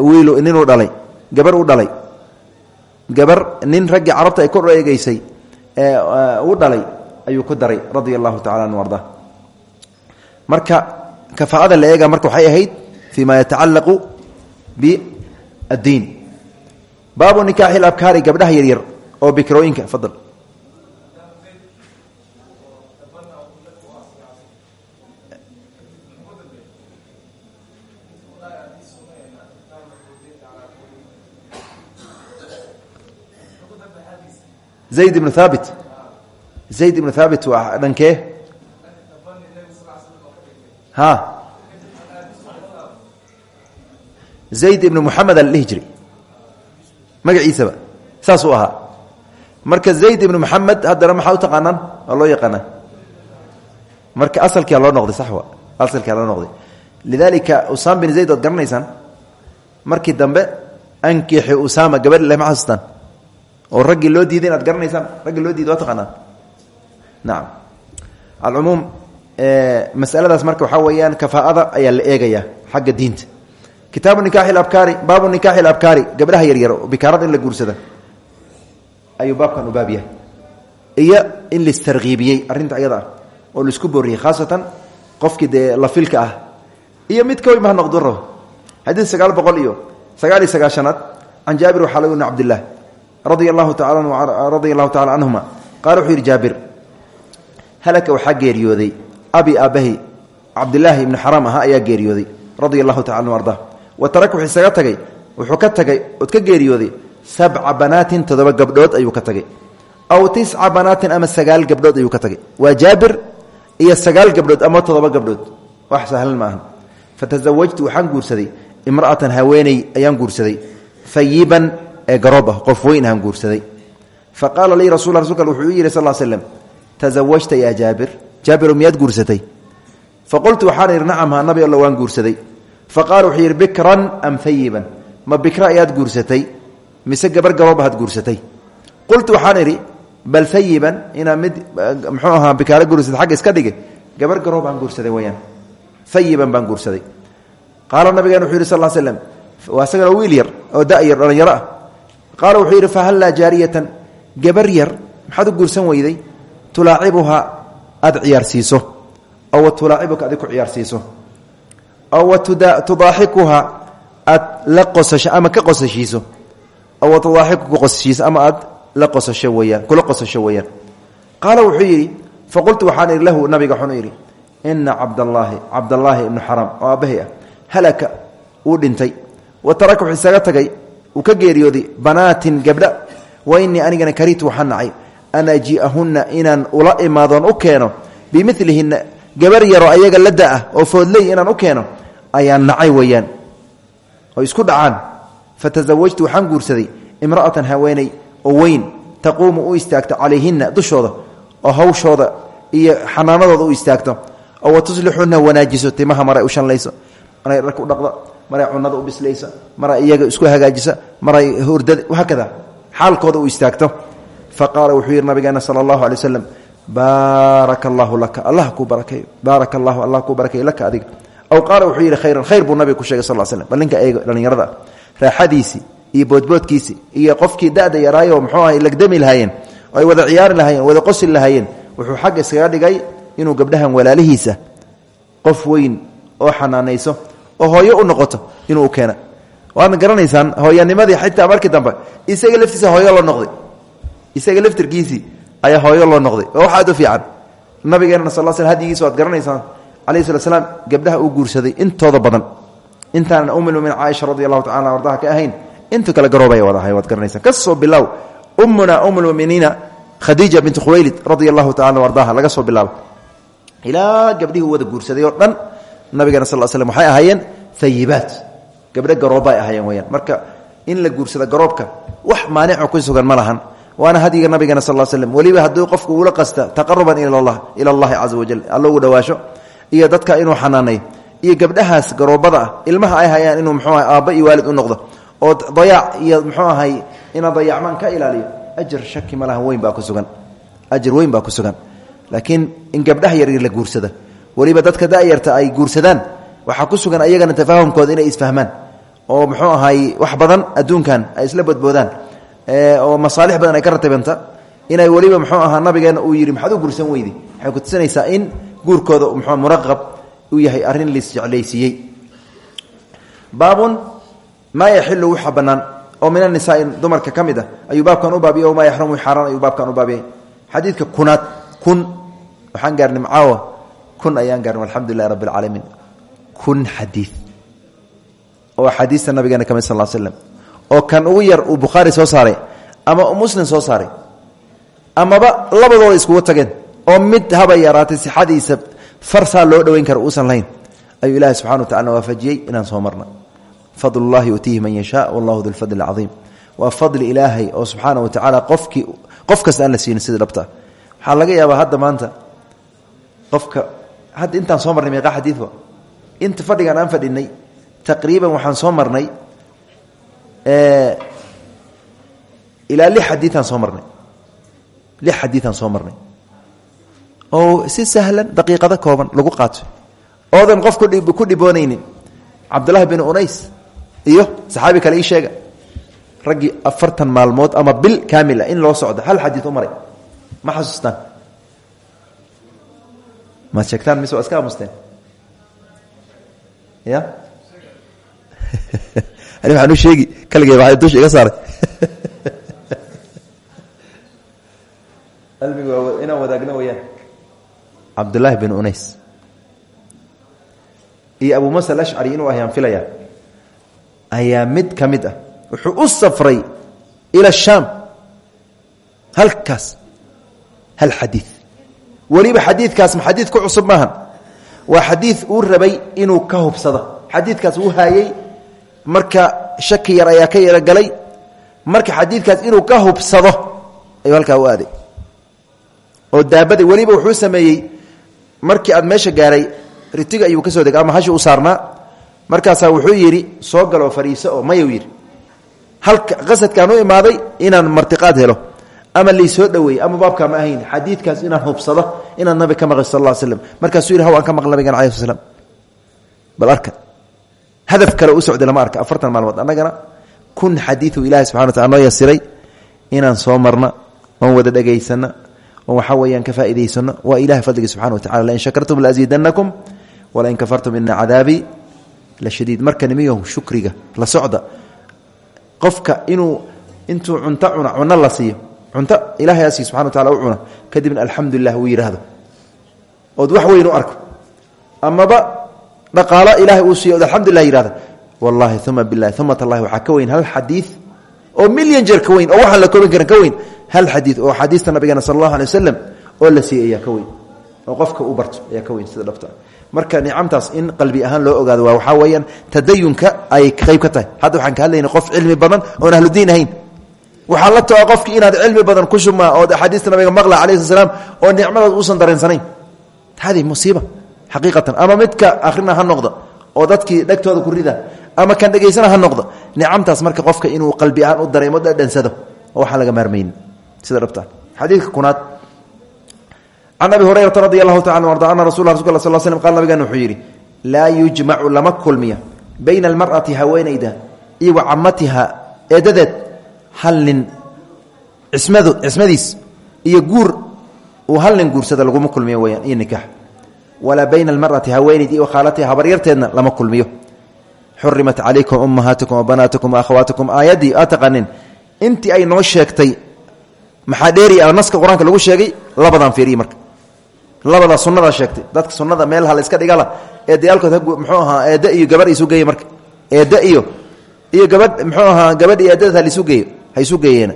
wiil ninuu dhalay gabar u dhalay gabar nin raggii carabta ay kor egeysay u dhalay ayuu ku daray radia allahu tacala anhu arda. Marka kafaa'ada la eega marka waxay ahayd fii ma yatacallaqu biaddiin. Baabu nikaaxi labkaari gabdhaha yaryar oo bikrooyinka fadal zayd ibnu haabit zayd ibnu haabit waa dhankee ha? Zayd ibnu muxamed al dhihi jiray magaciisaba saasuu ahaa. Marka zayd ibnu muxamed haddana maxaa u taqaanaan waa loo yaqaanaa marka asalkia loo noqday sax wa asalkia loo noqday. Lidalika usama bin zayd waad garanaysaan. Markii dambe ankixi usama gabadh le ma xasuustaan oo raggii loo diiday inaad garanaysaan raggii loo diiday waa taqaanaan nacam alcumuum masaladaas marka waxaa weeyaan kafaa'ada ayaa la eegayaa xagga diinta. Kitaabu nikaaxi labkaari baabu nikaaxi labkaari gabdhaha yaryar oo bikaarada in la guursada. Ayuu baabkan u baab yahay. Iyo in laistarkiibiyey arrinta ayada ah oo la isku booriyey khaasatan qofkii dee lafilka ah. Iyo mid noqdo rabo. Xadiid sagaal boqol iyo sagaal iyo sagaashanaad can jaabir waxaa lagu bni cabdillaah radia allahu taala canhuma qaala wuxuu yidhi jaabir halaka waxaa geeriyooday abi aabahi cabdilaahi ibni xaraam ahaa ayaa geeriyooday radia allahu tacala anu arda. Wa tarak wuxuu isaga tagay wuxuu ka tagay ood ka geeriyooday sabca banaatin toddoba gabdhood ayuu ka tagay. Aw tisca banaatin ama sagaal gabdhood ayuu ka tagay. Waa jaabir iyo sagaal gabdhood ama toddoba gabdhood. Wax sahlan ma aha fatasawajtu guursaday imra'atan haweeney ayaan guursaday fayiban ee garoob ah qof weyn ahaan guursaday. Fa qaala lii rasul rasulka wuxuu ii yidhi sal l slem tasawajta yaa jaabir jaabiro miyaad guursatay fa qultu ha nabi alla waan guursaday. Fa qaala bikran am fayiban ma bikra ayaad guursatay mise gabar garoob ahaad guursatay? Qultu waxaan bal fayiban inaa mid muxuu ahaa guursatay agga iska dhige gabar garoob aan guursaday weyaan fayiban baan guursaday. Qaala nabigeen wuxuu yidhi sal slem waa wiil yar oo dhallinyaro ah qaala wuxuu yidhi fahallaa jaariyatan? Gabar yar maxaad u guursan weyday? Tulaacibuhaa aad ciyaarsiiso. Aw tulaacibuka adig ku ciyaarsiiso. Aw wa tudaaxikuhaa aad la qosasho ama ka qosashiiso. Aw tudaaxikuka qosashiiso ama aad la qosasho weyaan kula qosasho weeyaan qaala wuxuu yidhi faqultu waxaan idhi lahu nabiga waxaan idhi ina cabdallaahi cabdallaahi ibnu xaram oo aabbahay ah halaka wuu dhintay. Wa taraka wuxuu tagay uu ka geeriyooday banaatin gabdha wa inii anigana karitu waxaan nacay. An aji'ahunna inaan ula imaadoon u keeno. Bimilihinna gabar yaroo ayaga la da'ah oo foodley inaan u keeno. Ayaan nacay weeyaan. Oo isku dhacaan. Fatasawajtu waxaan guursaday. Imra'atan haweeney oo weyn taquumu u istaagto calayhinna dushooda oo hawshooda iyo xanaanadooda u istaagto. Oo wa tuslixuna wanaajiso timaha maray u dhaqda maray cunada u bislaysa. Maray iyaga isku hagaajisa. Maray hurdada haakada xaalkooda u istaagto. Fa qaala wuxuu yidhi nabigeena sala allahu laka. Allah kuu barakeeyo baaraka allah kuu barakeeyo laka adiga aw qaala wuxuu khayran khayr buu nabiga ku shegay sal slm bal ninka eego dhallinyarada ah iyo boodboodkiisii iyo qofkii da'da yaraayo muxuu ahay lagdami lahaayeen ay wada ciyaari lahaayeen wada qosi lahaayeen wuxuu xagga iskaga dhigay inuu gabdhahan walaalihiisa qof weyn oo xanaanayso oo hooyo u noqoto inuu keena. Waadna garanaysaan hooyanimadii xitaa markii dambe isaga laftiisa hooyo loo noqday. Isaga laftirkiisii ayaa hooyo loo noqday oo wax aad fiican. Nabigeena sal sl hadyigiisa waad garanaysaan calayhi slat slaam gabdhaha uu guursaday intooda badan. Intaanan umulmumin caaisha radi allahu tacala ardaha ka ahayn intu kale garoobaya wada ahay waad garanaysaa ka soo bilow ummuna ummulmuminiina khadiija bintu khuwaylid radia allahu tacala laga soo bilaabo ilaa gabdhihii wada guursaday oo dhan nabigeena sal slm waxay ahaayeen ayibaat gabdho garooba ay ahaayeen weyaan marka in la guursado garoobka wax maanicoo ku sugan ma lahan. Waana hadyiga nabigeena sal slm weliba hadduu qofku uula qasta taqaruban ila allahi caza wajal alla ugu dhawaasho. Iyo dadka inuu xanaanayo iyo gabdhahaas garoobada ah ilmaha ay hayaan inuu mxuu aha iyo waalid u noqdo. Oo dayaac iyo muxuu ahay ina dayacmaan ka ilaaliyo ajar shaki malaha weyn baa ku sugan. Ajar weyn baa ku sugan. Laakiin in gabdhaha yaryar la guursada weliba dadka dayarta ay guursadaan waxaa ku sugan ayagana tafaahumkooda inay isfahmaan oo muxuu ahay wax badan adduunkan ay isla bodboodaan oo masaalix badan ay ka ratibanta inay weliba muxuu ahaa nabigeena uu yidhi maxaad u guursan weydi? Waxay kutusinaysaa in guurkooda mxuu muraqab uu yahay arrin lisjeclaysiiyey baabun maa yaxilu waxa bannaan oo min anisaai dumarka ka mid ah ayuu u baabiyey o maa yaxrumu xaaraan ayuu baabkan u baabiyey. Xadiidka kunaad kun waxaan gaarnay macaawa kun ayaan gaarnay alxamdu lilahi rabbi alcaalamiin kun xadii oo axaadiista nabigeena ka mid sal slm oo kan ugu yar uu bukhaari soo saaray ama muslim soo saaray amaba labadooda iskugu tageen. Oo mid haba yaraatay sixadiisa farsaa loo dhoweyn kara uusan lahayn. Ayuu ilahi subxana wa tacala waafajiyey inaan soo fadlullahi yutiihi man yashaa wallahu dulfadli alcaiim waa fadli ilaahay oo subxaana wa tacaala qofkii qof aan la siinin sidii dhabtaa waxaa laga yaabaa hadda maanta qofka hadda intaan soo marnay meeqa xadiidba inta fadhigan aan fadhinay taqriiban waxaan soo marnay ilaa lix xadiiaan soo marnay. Lix xadiiaan soo marnay. Oo si sahlan daqiiqado kooban lagu qaato oodan qof ku dhiboonaynin cabdulahi bin unays iyo saxaabi kale ii sheega. Raggii afartan maalmood ama bil kaamil ah in loo socdo hal xadii u ma xasuustaan maad sheegtaan mise waa iska ya? Ani waxaan u sheegi kaligee waa dusha iga saaray almigu waa inaan wadaagno weyaan cabdulaahi bin unays iyo abu musa alashcari inuu ahyaan filayaa ayaa mid wuxuu u safray ila shaam halkaas hal xadii weliba xadiidkaas ma xadiid ku cusub maahan. Waa xadiid uu rabay inuu ka hubsado. Xadiidkaas uu haayey marka shaki yar ayaa ka yaragalay marka xadiidkaas inuu ka hubsado ayuu halkaa u aaday. Oo daabada weliba wuxuu sameeyey. Markii aad meesha gaaray ritiga ayuu ka soo degay ama hashi u saarnaa. Markaasaa wuxuu yidhi soo galoo fariiso oo mayuu yidhi. Halka qasadkaan imaaday inaan martiqaad helo ama laysoo dhoweey ama baabkaa ma ahayn. Xadiidkaas inaan hubsado inaan nabi ka maqli sal slm markaasuu yidhi haw aan ka maql nabigan alai sl slam bal arka. Hadaf kale u socday lama arka. Afartan maalmood annagana kun xadiiu ilahi subxana wa tacala noo yasiray inaan soo marna oon wada dhegaysana oo waxaa weeyaan ka faa'idaysano waa ilahay fadligi subxana wa tacala lain shakartum laaziidanakum walain kafartum ina cadaabii la shadiid marka nimiyahu shukriga la socda. Qofka inuu intuu cunto cuna cuno la siiyo cunto ilahay asiiy subxana wa tacala u cuna. Kadibna alxamdulilah uu yidhaahdo ood wax weyn u arko. Amaba dhaqaalo ilahay uu siiyo od alxamdulilah yihahda wallahi uma bilahi uma tallahi waxaa ka weyn hal xadiid oo milyan jeer ka weyn oo waxaan la koobin karin ka weyn. Hal xadii oo xadiista nabigeena sal allahu alay wasalam oo la siiyey ayaa ka weyn. Oo qofka u barto ayaa ka weyn sida dhabta. Marka nicamtaas in qalbi ahaan loo ogaado waa waxaa weeyaan tadayunka ay qayb ka tahay. Hadda waxaan ka hadlayna qof cilmi badan oon ahludiin ahayn waxaa la toa qofki inaad cilmi badan ku shubmaa ood axaadiista nabiga maqla alayh sl oo nicmadaas uusan dareensanayn hadi musiiba xaqiiqatan. Ama midka akhrina ha noqda oo dadkii dhegtooda ku rida ama kan dhegaysana ha noqdo nicamtaas marka qofka inuu qalbi ahaan u dareemo dhadhansado oo laga maarmaynin sida dhabta xadiidka kunaad. Can abi hurayrata radi allahu tacala arda ana rasul rasulka sal slm qal nabigeena wuxuu yidhi laa bayna almar'ati haweenayda iyo wa camatiha hal nin ismad cismadiis iyo guur uu hal nin guursada laguma kulmiyo weyaan iyo nikaax. Walaa bayna almar'ati haweenayd iyo khaalatiha habaryarteedna lama kulmiyo. Xurimat calaykum ummahaatikum wabanaatikum waakhawaatikum aayaddii aa taqaanin intii ay noo sheegtay maxaa dheeri a naska qur'aanka lagu sheegay? Labadaan fiiriye marka. Labadaa sunnadaa sheegtay. Dadka sunnada meel ha iska dhigala eedayaalkood muxuu ahaa eedda iyo gabadh isu geeye marka. Eedda iyo iyo gabadh muxuu ahaa gabadh iyo eeddadaas halisu geeyo ha isu geeyeena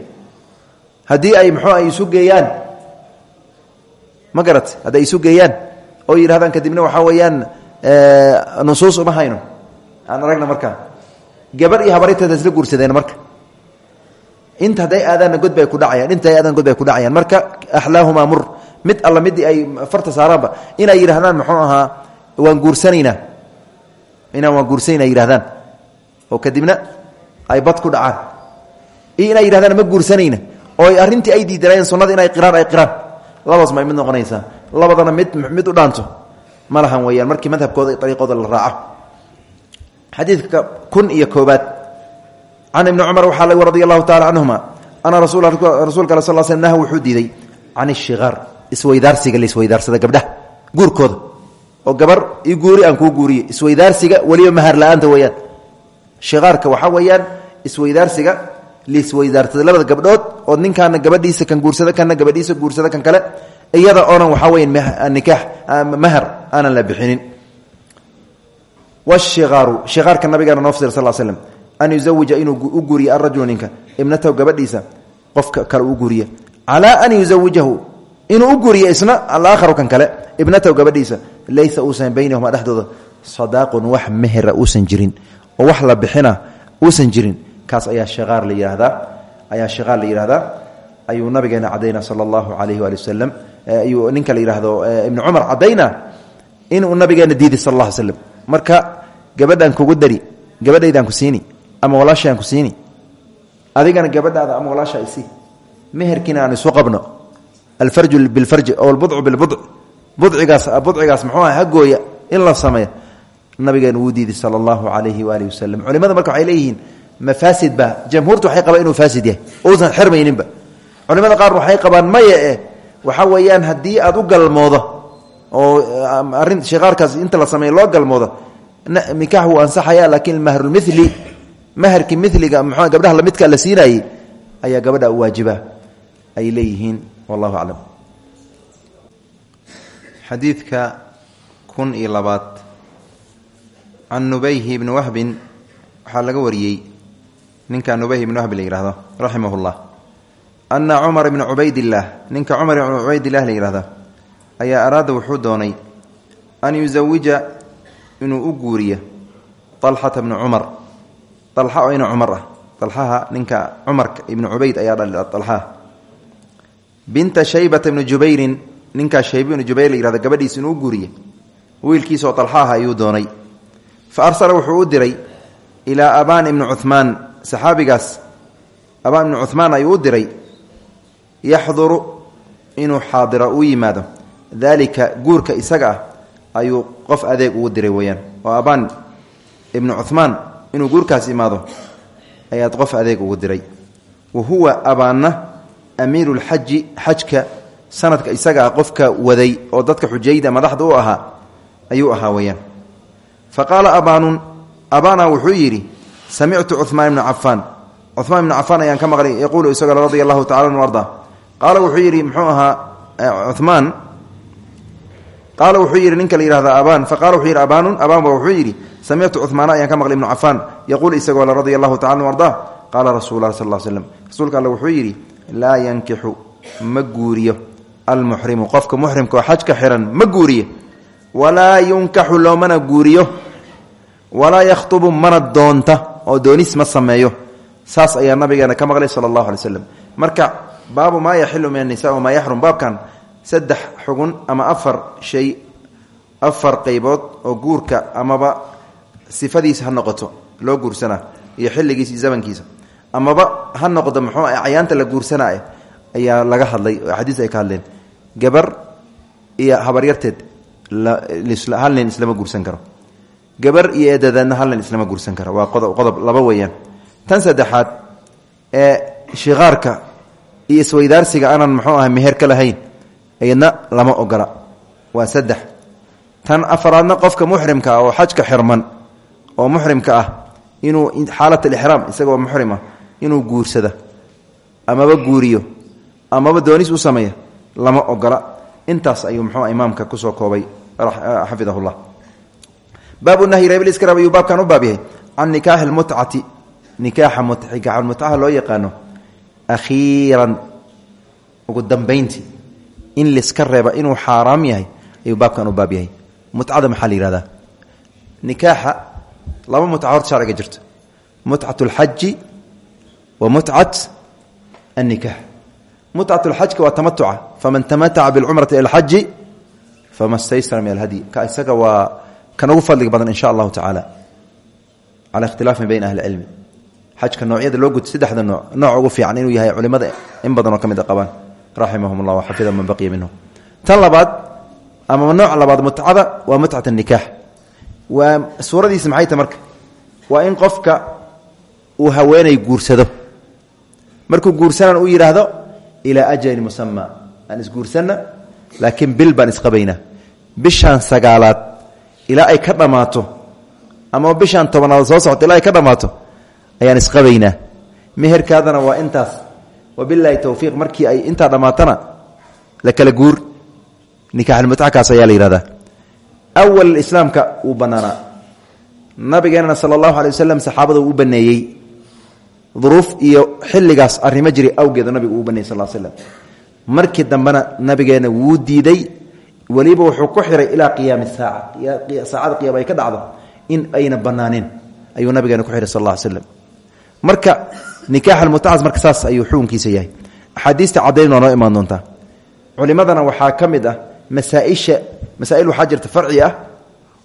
haddii ay muxuu ay isu geeyaan ma garat hadday isu geeyaan oo yidhahdaan kadibna waxaa weeyaan nusuus uma hayno. Aan aragna markaa gabarh iyo habaryteeda isla guursadeen marka. Inta hadday aadaanna god bay ku dhacayaan inta aadaan god bay ku dhacayaan. Marka axlaahumaa mur. Mid alla midii ay farta saaraanba inay yidhahdaan muxuu ahaa waan guursanaynaa inaan waan guursanayna yidhahdaan oo kadibna ay bad ku dhacaan iyo inay yidhahdaan ma guursanayna. Oo arrintii ay diidanayeen sunnada inay qiraan ay qiraan. Labaas may mid noqonaysaa. Labadana mid mid u dhaanto. Ma lahan markii madhabkooda ariiqooda la raaco. Xadiidka kun iyo koobaad. Can ibni cumar waxaa lag radi allahu tacala canhuma ana rasuulka al sal sl wuxuu diiday can ishikaar isweydaarsiga laisweydaarsada gabdhaha guurkooda. Oo gabar i guuri aan kuu guuriye isweydaarsiga weliba mahar la'aanta weeyaan. Shikaarka waxaa weeyaan isweydaarsiga laisweydaarsada labada gabdhood oo ninkaana gabadhiisa kan guursada kana gabadhiisa guursada kan kale iyada oonan waxaa weya nikaax mahar aanan la bixinin. Washikaaru shikaarka nabigeena noo fasir sal slm an yuzawija inuu u guuriye arajulu gabadhiisa qofka kale u guuriye calaa an yuzawijahu inuu u isna alaakharu kan kale ibnatahu gabadhiisa laysa uusan baynahuma dhexdooda sadaaqun wax mehera uusan jirin oo wax la bixina uusan jirin kaas ayaa shiaar la yihahdaa ayaa shiqaar la yihahdaa ayuu nabigeena cadayna sala allahu calayhi waali wasalam ayuu ninka la yidhaahdo ibnu cumar cadayna inuu nabigeena diiday sal alla slm marka gabadhaan kugu dari gabadhaydaan ku siini ama walaashaan ku siini adigana gabadhaada ama walaasha isi meherkiina aan isu qabno alfarju bilfarji o albudcu bilbudc budcigaas budcigaas muxuu aha hagooya in la sameeyo. Nabigeena wuu diiday sala allahu calayhi waalihi wasalam culimada marka waxay leeyihiin mafaasid ba jamhuurtu waxay qabaan inuu faasid yahay. Uusan xirmayninba. Culimada qaar waxay qabaan maya eh. Waxa weeyaan haddii aad u galmoodo oo arrin shiqaarkaas inta la sameeyo loo galmoodo nikaax wuu ansaxaya laakiin mahrulmili maharkii miliga mxu gabdhaha lamidka la siinayey ayaa gabadha u waajiba ay leeyihiin. Wallahu aclam. Xadiidka kun iyo labaad. Can nubayhi bni wahbin waxaa laga wariyey ninka nubayhi ibni wahbi la yihahdo raximah llah ana cumar ibna cubaydillaah ninka cumar ibna cubaydilah la yihahda ayaa araada wuxuu doonay an yusawija inuu u guuriyo alxata bna cumar alxa oo ina cumar ah. Ninka cumarka ibnu cubayd ayaa dhali alxaha binta shaybata ibni jubayrin ninkaa shayba ibnu jubayr la yihahdo gabadhiis inuu u wiilkiisaoo alxaaha ayuu doonay. Fa arsala wuxuu u diray ilaa abaan ibni cuhmaan saxaabigaas abaan ibni cuhmaan ayuu u diray yaxduru inuu xaadiro u yimaado. Daalika guurka isaga ah ayuu qof adeeg ugu diray weyaan oo abaan ibnu cuhmaan inuu guurkaas imaado ayaad qof adeeg ugu diray. Wa huwa abaanna amiiru lxaji xajka sanadka isaga ah qofka waday oo dadka xujayda madaxda u ahaa ayuu ahaa weyaan fa qaala abaanun abaana wuxuu yidhi samictu cuhmaan ibna cafaan cuhmaan ibna cafaan ayaan ka maqlay yaquulu isagoo radia allahu tacala anu arda qaala wuxuu yidhi muxuu ahaa cumaan qaala wuxuu yidhi ninka la yihahda abaan faqala wuxuu yidhi abaanun abaanba wuxuu yidhi samictu cumaana ayaan ka maqlay ibnu cafaan yaquul isagoo le radia allahu tacala anu arda qaala rasul lah sal slm rasuulka alle wuxuu yidhi laa yankixu ma guuriyo almuxrimu qofka muxrimka oo xajka xiran ma guuriyo walaa yunkaxu loomana guuriyo walaa yakhtubu mana doonta oo doonis ma sameeyo. Saas ayaa nabigeena ka maqlay sala allahu alay slam marka baabu maa yaxilu min anisa wamaa yaxrum baabkan saddex xugun ama afar shay afar qaybood oo guurka amaba sifadiisa ha noqoto loo guursanaa iyo xilligiisa iyo zamankiisa. Amaba ha noqdo muxuu cayaanta la guursanaaye ayaa laga hadlay oo ay ka hadleen. Gabar iyo habaryarteed hal nin islama guursan karo gabar iyo eedadeedna hal nin islama guursan karo. Waa qodob laba weeyaan. Tan saddexaad ee shikaarka iyo isweydaarsiga aanan muxuu aha meher ka lahayn iyadna lama ogola. Waa saddex. Tan afaraadna qofka muxrimka ah oo xajka xirman oo muxrimka ah inuu xaalat alixraam isagoo muxrim ah inuu guursada amaba guuriyo amaba doonis u sameeya lama ogola. Intaas ayuu muxuu imaamka ku soo koobay xafidahu llah baabu nahyi reebliskaraab ayuu baabkan u baab yahay can nikaaxi lmutcati nikaaxa mutciga mutcaha loo yaqaano akhiiran ugu dambayntii in liska reeba inuu xaaraam yahay ayuu baabkan u baab yahay mutcada maxaa la yihahdaa nikaaxa laba mutca horta sharciga jirto mutcat lxaji wa mutcat annikaax mutcat lxajka waa tamatuca faman tamataca bilcumrati ila alxaji fama staysara min alhadyi ka isaga waa kan ugu fadliga badan insha allahu tacaala cala ikhtilaafin bayn ahli cilmi xajka noocyada loo guto saddexda nooc nooc ugu fiican inuu yahay culimada in badan oo ka mid a qabaan. Raximahum llah waxafida man baqiya minhum. Tan labaad ama nooc labaad mutcada waa mutcat nikaax. Waa suuradiisa maxay tahy marka? Waa in qofka uu haweenay guursado. Markuu guursanana u yidhaahdo ilaa ajalin musama aan isguursanna laakiin bil baan isqabaynaa bishaan sagaalaad ilaa ay ka dhammaato ama bishaan tobanaad soo socota ilaa ay ka dhammaato ayaan isqabaynaa. Meherkaadana waa intaas. Wabilaahi towfiiq markii ay intaa dhammaatana la kala guur. Nikaxulmutcakaas ayaa la yihahdaa awal islaamka wuu bannaanaa. Nabigeenana sala allahu alay wasalam saxaabada u baneeyey duruuf iyo xilligaas arrimo jiray awgeeda nabigu uu baneeyey sal slam markii dambena nabigeena wuu diiday weliba wuxuu ku xiray ilaa qiyaami saaca. Saacada qiyaama ay ka dhacdo in ayna banaaneen ayuu nabigeena ku xiray sal alla slam marka nikaax almutacas marka saas ayuu xukunkiisa yahay. Axaadiista caddayn noo imaan culimadana waxaa ka ah masaaisha masaa'il waxaa jirta ah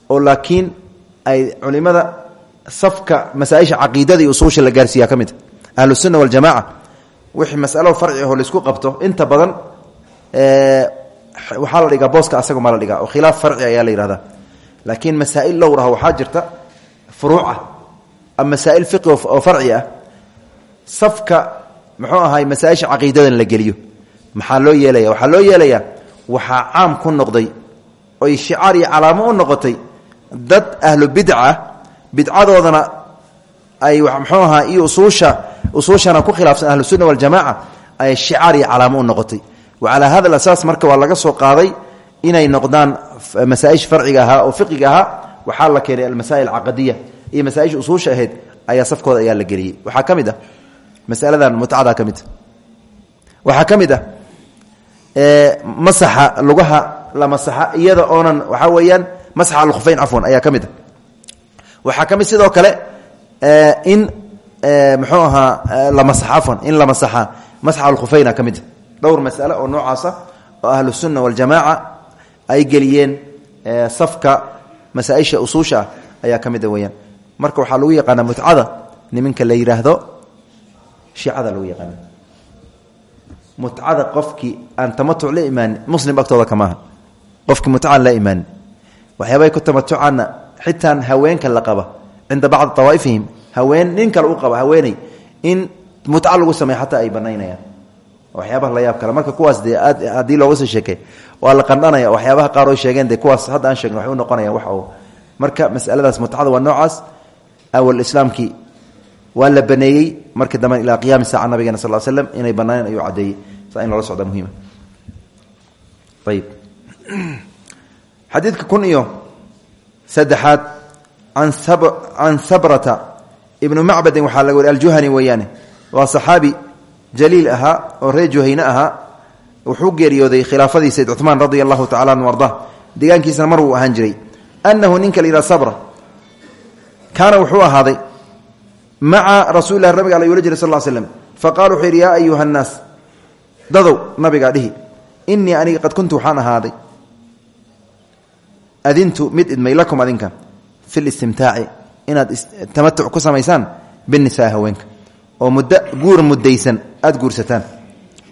oo laakiin ay culimada safka masaaisha caqiidada iyo usuusha la gaarsiiya ka mid. Ahlusunna waljamaca wixii masalo farci ahoo la isku qabto inta badan waxaa la dhigaa booska asaga maa la dhigaa. Oo khilaaf farci ayaa la yihahdaa laakiin masaa'il dhowr ah waxaa jirta furuucah ama masaa'il fiqi oo farci ah. Safka muxuu ahay masaaisha caqiidadan la geliyo. Maxaa loo yeelaya waxaa loo yeelayaa waxaa caam ku noqday oy shicaar iyo calaamo u noqotay dad ahlu bidca bidcadoodana ay mxuu ahaa iyo usuusha usuushana ku khilaafsan ahlusunna waljamaca ay shicaar iyo calaamo u noqotay wa calaa hada asaas marka waa laga soo qaaday inay noqdaan masaa'ish farciga ahaa oo fiqiga ahaa waxaa la keenay almasaa'il caqadiya iyo masaaisha usuusha ahayd ayaa safkooda ayaa la geliyey waxaa ka mid ah masaladan mutcada ka mid waxaa ka mid ah masaxa lugaha la masaxa iyada oonan waxaa weeyaan masaxa alkhufeyn cafwan ayaa ka mid a waxaa ka mid sidoo kale in muxuu ahaa la masaxa afwan in la masaxa masaxa alkhufeyna ka mid dhowr masale oo noocaasa oo ahlu sunna waljamaaca ay geliyeen safka masaaisha usuusha ah ayaa ka mid a weyaan marka waxaa lagu yaqaana mutcada niminka la yidhaahdo shiicada lagu yaqaana mutcada qofkii aan tamatuc la imaanin muslim agtooda kamaaha qofkii mutcaan la imaanin. Waxyaabay ku tamatucaanna xitaan haweenka la qaba. Cinda bacdi awaaifihim haween nin kale qaba haweeney in mutca lagu sameey xataa ay banaynayaan waxyaabaha la yaab kale. Marka kuwaas dee aad haddii looga soo sheekey waa la qandhanaya waxyaabaha qaar oo sheegeen dee kuwaas hadda aan sheegn waxay u noqonayaan wax oo marka masaladaas mutcada waa noocaas awal islaamkii waa la baneeyey markii dambe ilaa qiyaami saaca nabigeena sal slm inay banaaneen ayuu caddeeyey saa in loola socda muhiima. Ayib xadiidka kun iyo saddexaad can sabrata ibnu macbadin waxaa laga wari aljuhani weeyaane waa saxaabi jaliil ahaa oo reer juhayne ahaa wuxuu geeriyooday khilaafadii sayd cumaan radia allahu tacala anu arda deegaankiisana mar jiray. Anahu ninka la yidhaha sabra kaana wuxuu ahaaday maca rasuulilahi nabiga alla yula jira sal slm faqala wuxuu yidhi yaa ayuha nnaas dadow dhihi inii aniga qad kuntu waxaan ahaaday adintu mid idmay lakum adinka fi listimtaaci inaad tamatuc ku samaysaan binisaa haweenka oo muddo guur mudaysan aada guursataan.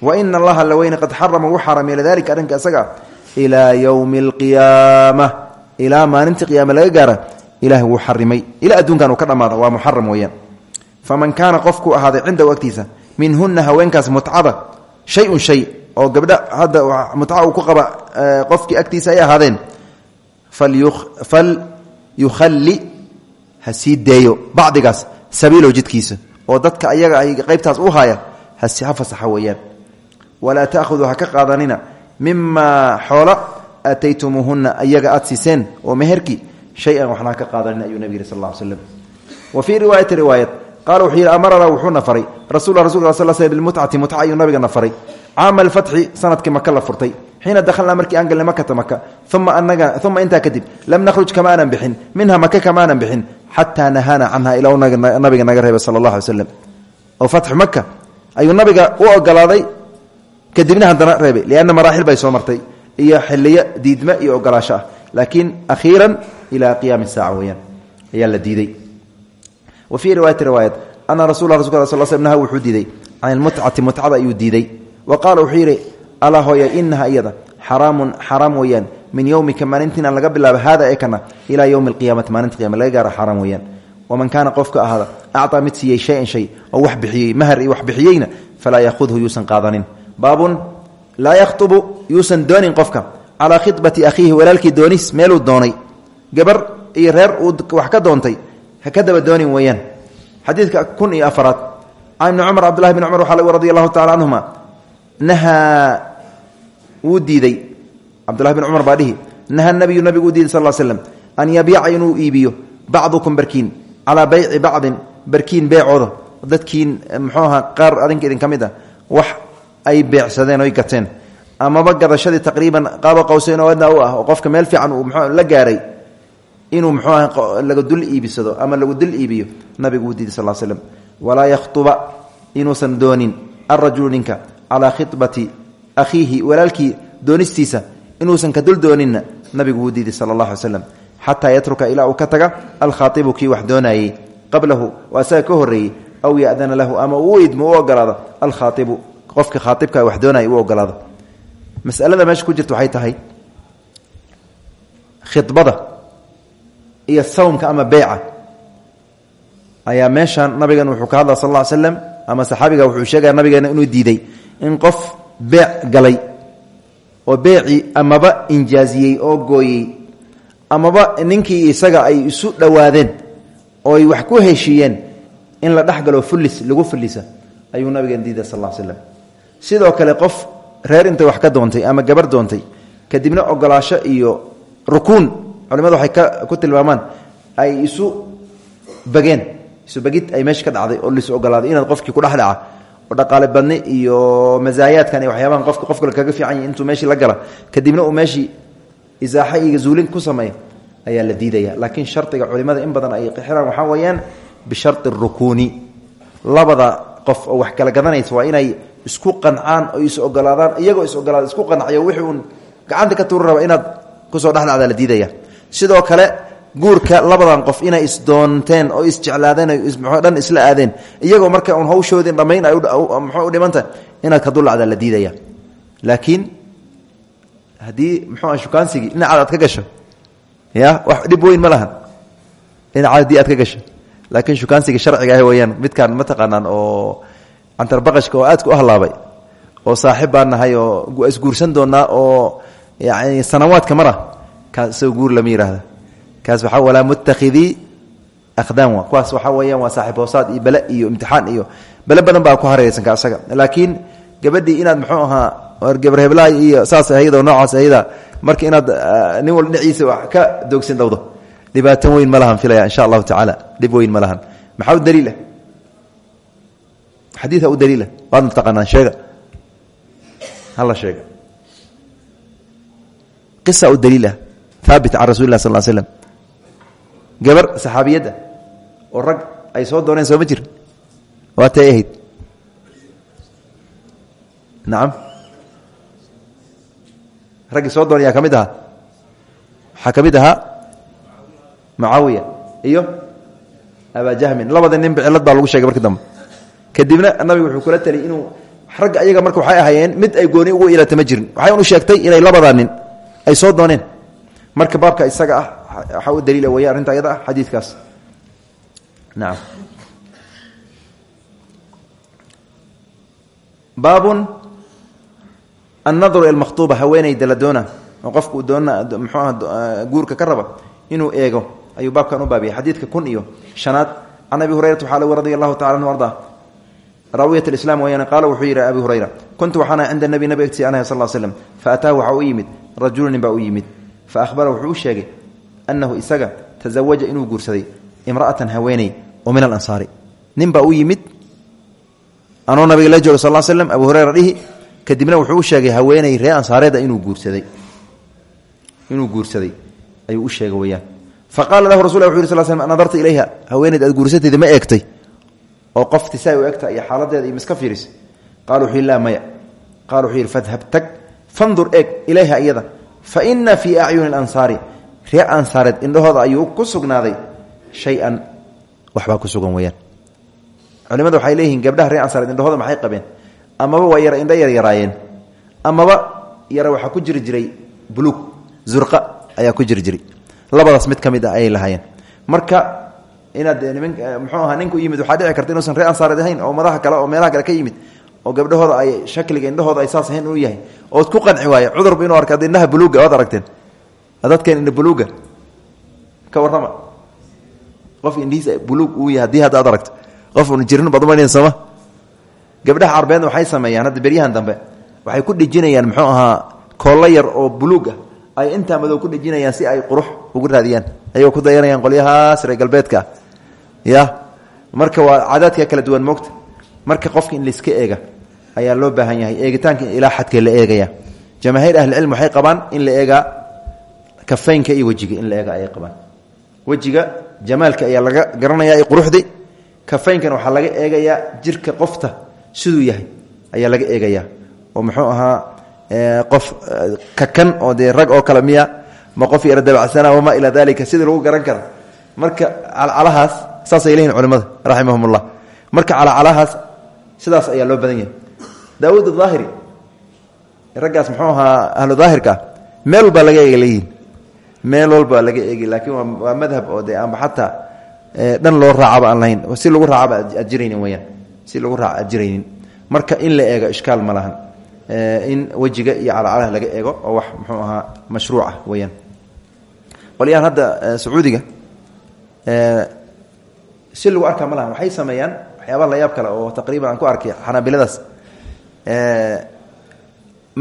Wa ina allaha laweyne qad xarama wuu xaarameela dalika arrinka isaga ilaa yowmi alqiyaama ilaa maalintii qiyaame laga gaara ilahay wuu xarimay. Ilaa adduunkan uu ka dhammaada waa muxaram weeyaan. Faman kaana qofkuu ahaaday cindahu agtiisa minhuna haweenkaas mutcada shay-un shay oo gabdha hadda mutca uu ku qaba qofkii agtiisa ay ahaadeen fal yukhalli ha sii deeyo bacdigaas sabiilow jidkiisa oo dadka ayaga ay qaybtaas u haaya ha fasaxa weeyaan. Walaa taahuduu ha ka qaadanina. Mimaa xoola aataytumuuhuna ayaga aad oo meherkii shay-an waxna ka qaadanina ayuu nabig yiri sal slam wa fii riwaayati riwaayat qaala wuxuu yidhi amarana wuxuuna faray rasul rasulka sal sl bilmutcati mutca ayuu nabigana faray caama alfatxi sannadkii maka la furtay. Xiina dakhalnaa markii aan galnay makata maka uma intaa kadib lam nakhruj kama aanan bixin. Minha maka kama aanan bixin xataa nahaana canha ilaa nabiga naga reebay sala allah alay slam oo fatxu maka ayuu nabiga u ogolaaday kadibna haddana reebay lianna maraaxil bay soo martay. Iyo xiliyo diidme iyo ogolaasho ah. Laakiin akhiiran ilaa qiyaami saaca weyaan ayaa la diiday. Wa fii riwaayati riwaayat ana rasul rasulka sal sl naha wuxuu diiday can ilmutcati mutcada ayuu diiday. Wa qaala wuxuu yidhi alaa min yowmika maalintiina laga bilaabo hada ee kana ilaa yowmi alqiyamati maalinta qiyama laga gaaro xaraam weeyaan. Waman kaana qofka ahaada acطaa mid siiyey shayan shay oo wax bixiyey mahar iyo wax bixiyeyna falaa yakhudhu yuusan qaadanin. Baabun laa yakhtubu yuusan doonin qofka. Calaa khibati akhiihi walaalkii doonis meeluu doonay. Gabar iyo reer uu wax ka doontay ha ka daba doonin weeyaan. Xadiidka kun iyo afaraad. Can ibni cumar cabdullahi bn cumar radi cabdullahi bin cumar baa dhihi naha nabiyu nabigu diiday sal l slem an yabiica inuu iibiyo bacdukum barkiin calaa bayci bacdin barkiin beecooda. Dadkiin muxuu ahaa qaar adinka idin ka mid ah wax ay beecsadeen oy gateen. Amaba gadashadii taqriiban qaaba qowseyn oo adna u ah oo qofka meel fiican uu mxuu la gaaray inuu muxuu aha laga dul iibisado ama lagu dul iibiyo nabigu uu diiday sal l slem walaa yakhtuba inuusan doonin alrajulu ninka calaa khibati akhiihi walaalkii doonistiisa inuusan ka dul dooninna nabigu wuu diiday sala allah alay yatruka ilaa uu ka taga alkhaaibu kii wax doonayey qablahu waa isaga ka horreeyey aw yadana lahu ama uu idmo u ogolaado alkhaaibu qofka khaaibka wax doonaya masalada meesha ku jirta waxay tahay khibada iyo sawmka ama beyca ayaa meeshan nabigan wuxuu ka hadla sal ll ly ama saxaabiga wuxuu sheegaya nabigeena inuu diiday in qof beec galay oo beecii amaba injaaziyey oo gooyey amaba ninkii isaga ay isu dhowaadeen oo ay wax ku heshiiyeen in la dhexgalo fullis lagu fullisa ayuu nabigeen diiday sal ll slam sidoo kale qof reer intay wax ka doontay ama gabar doontay kadibna ogolaasho iyo rukuun culimadu waxay ku tilmaamaan ay isu bageen isubagid ay meesha ka dhacday oo lisu ogolaaday inaad qofkii ku dhexdhaca oo dhaqaale badni iyo masaayaadkan iyo waxyaabahan qofka qofka kaga fiican yahy intuu meeshii la gala. Kadibna uu meeshii isaaxa zuulin ku sameeya ayaa la diidaya. Laakiin shardiga culimada in badan ay qixiraan waxaa weeyaan bishari rukuuni. Labada qof oo wax kala gadanaysa waa inay isku qancaan oo is ogolaadaan iyagoo is ogolaada isku qanciyo wixii uun gacanta ka tuuri raba inaad ku soo dhexdhacdaa la diidaya. Sidoo kale guurka labadan qof inay isdoonteen oo isjeclaadeen o dhan isla aadeen. Iyagoo marka un hawshoodii dhammayn ay mxuu u dhimanta inaad ka dulacdaa la diidaya. Laakiin haddii muxuu shukaansigii dhinacaad aad ka gasho. Ya wax dhib weyn ma lahan. Dhinacaad aad ka gasho. Laakiin shukaansigii sharciga ah weyaan midkaan mataqaanaan oo cantarbaqashka oo aadka u halaabay oo saaxib baan nahay oo isguursan doonaa oo yani sanawaadka mara kaas isagoo guur lama yihahda kaas walaa mutakidii akhdaan wa. Kuwaas waxaa weeyaan waa saaxib hoosaad iyo bale iyo imtixaan iyo bale badan baa ku haraysan ka asaga. Laakiin gabadhii inaad muxuu ahaa gabar heblaay iyo saas ahayd oo noocaas ahayda marka inaad nin walba dhinaciisa wax ka doogsin dhowdo dhibaato weyn ma lahan filaya insha allahu tacaala. Dhib weyn ma lahan. Maxaa u daliila xadiia u daliila waadna taqaanaan sheega. Hala sheega. Qisa u daliilah haabit can rasuli lah sal slam gabar saxaabiyadda oo rag ay soo dooneen soo ma jir waatay ahayd. Nacam raggii soo doonay yaa ka mid ahaa. Waxaa ka mid ahaa mucaawiya iyo cilad baa lagu sheegay markii dambe. Kadibna nabigu wuxuu kula taliyay inuu ragga ayaga marka waxay ahaayeen mid ay gooni ugu ilata ma jirin. Waxay unu sheegtay inay labadaa nin ay soo dooneen. Marka baabka isaga ah waxaa u daliila weya arrinta ayada ah xadiidkaas. Nacam baabun annadru ilmakhtuuba haweenayda la doona doona muxuu aha guurka ka raba inuu eego ayuu baabkan u baabiyay xadiidka kun iyo shanaad can abi hurayrata waxaa lagu radia allahu tacala anhu arda raawiyat islam weyaan qaala abi hurayra kuntu waxaana cinda nabi nabi egti anah sal slm fa ataahu waxaa u yimid rajulu nin baa u yimid fa ahbara wuxuu u sheegay annahu isaga tazawaja inuu guursaday imra'atan haweeney oo min alansaari nin baa u yimid anoo nabiga la jooga sal slm abu hurayra dhihi kadibna wuxuu u sheegay haweeney ree ansaareeda inuu guursaday inuu guursaday ayuu u sheegay weyaan fa qaala lahu rasul wuxu yiri sl sl ilayha haweeneyd aad guursatayda ma eegtay oo qofti si ay u iyo xaaladeeda iyo miska fiiris qaala wuxuu maya qaala wuxuu yidhi fadhab tag fandur ilayha iyada fa ina fii acyuni alansaari ree ansaareed indhahooda ayuu ku sugnaaday shay-an ku sugan weyaan culimadu waxay leeyihiin gabdhaha ree ansaareed indhahooda maxay qabeen? Amaba waa yara indho yaryaraayeen amaba yara waxaa ku jiri jiray buluug zurqa ayaa ku jiri jiray. Labadaas mid ka mid ah ayay lahaayeen. Marka inaad nimin muxuu ahaa ninku yimid waxaa dhici karta inuusan ree ansaareed ahayn oo madaha kale oo meelaha kale ka yimid oo gabdhahooda ay shakliga indhahooda ay saas ahayn uu yahay. Ood ku qanci waaye cudurba inuu arka indhaha buluuga waad aragteen dadkeen indha buluuga ka warrama. Qof indhihiisa buluug uu yahay haddii hadda ad aragto. Qof jirin baad umayn sooma gabdhaha carbeedna waxay sameeyaan hadda beryahan dambe waxay ku dhejinayaan muxuu ahaa koollo oo buluug ah. Ay intaa madow ku dhejinayaan si ay qurux ugu raadiyaan. Ayagoo ku dayanayaan qolyahaas reer galbeedka. Ah ya marka waa cadaadka kala duwan moogta. Marka qofka in laiska eega ayaa loo baahan yahay. Eegitaanka ilaa xadkee la eegaya. Jamaahiir ahlicilm waxay qabaan in la eegaa kafeynka iyo wejiga in la eega ayay qabaan. Wejiga jamaalka ayaa laga garanaya i quruxdi kafeynkana waxaa laga eegayaa jirka qofta siduu yahay ayaa laga eegayaa. Oo muxuu ahaa qof kakan oo dee rag oo kale miya ma qof yara dabacsana wamaa ilaa dalika sidii lagu garan kara. Marka calcalahaas saasay leeyihiin culimada raximahum ullah marka calcalahaas sidaas ayaa loo badan yahay. Daawuud aahiri raggaas muxuu ahaa ahlu daahirka ah meel walbaa laga eega leeyihiin meel walba laga eegi laakiin waa madhab oo de amba xataa dhan loo raacaba aan lahayn si lagu raacaba aad jiraynin weyaan si lagu raaca aad jiraynin. Marka in la eego ishkaal ma lahan in wejiga iyo calacalaha laga eego oo wax muxuu ahaa mashruuc ah weyaan qolyahan hadda sacuudiga si lagu arkaa ma lahan waxay sameeyaan waxyaabaha la yaab kale oo taqriiban aan ku arkay xanaabiladaas.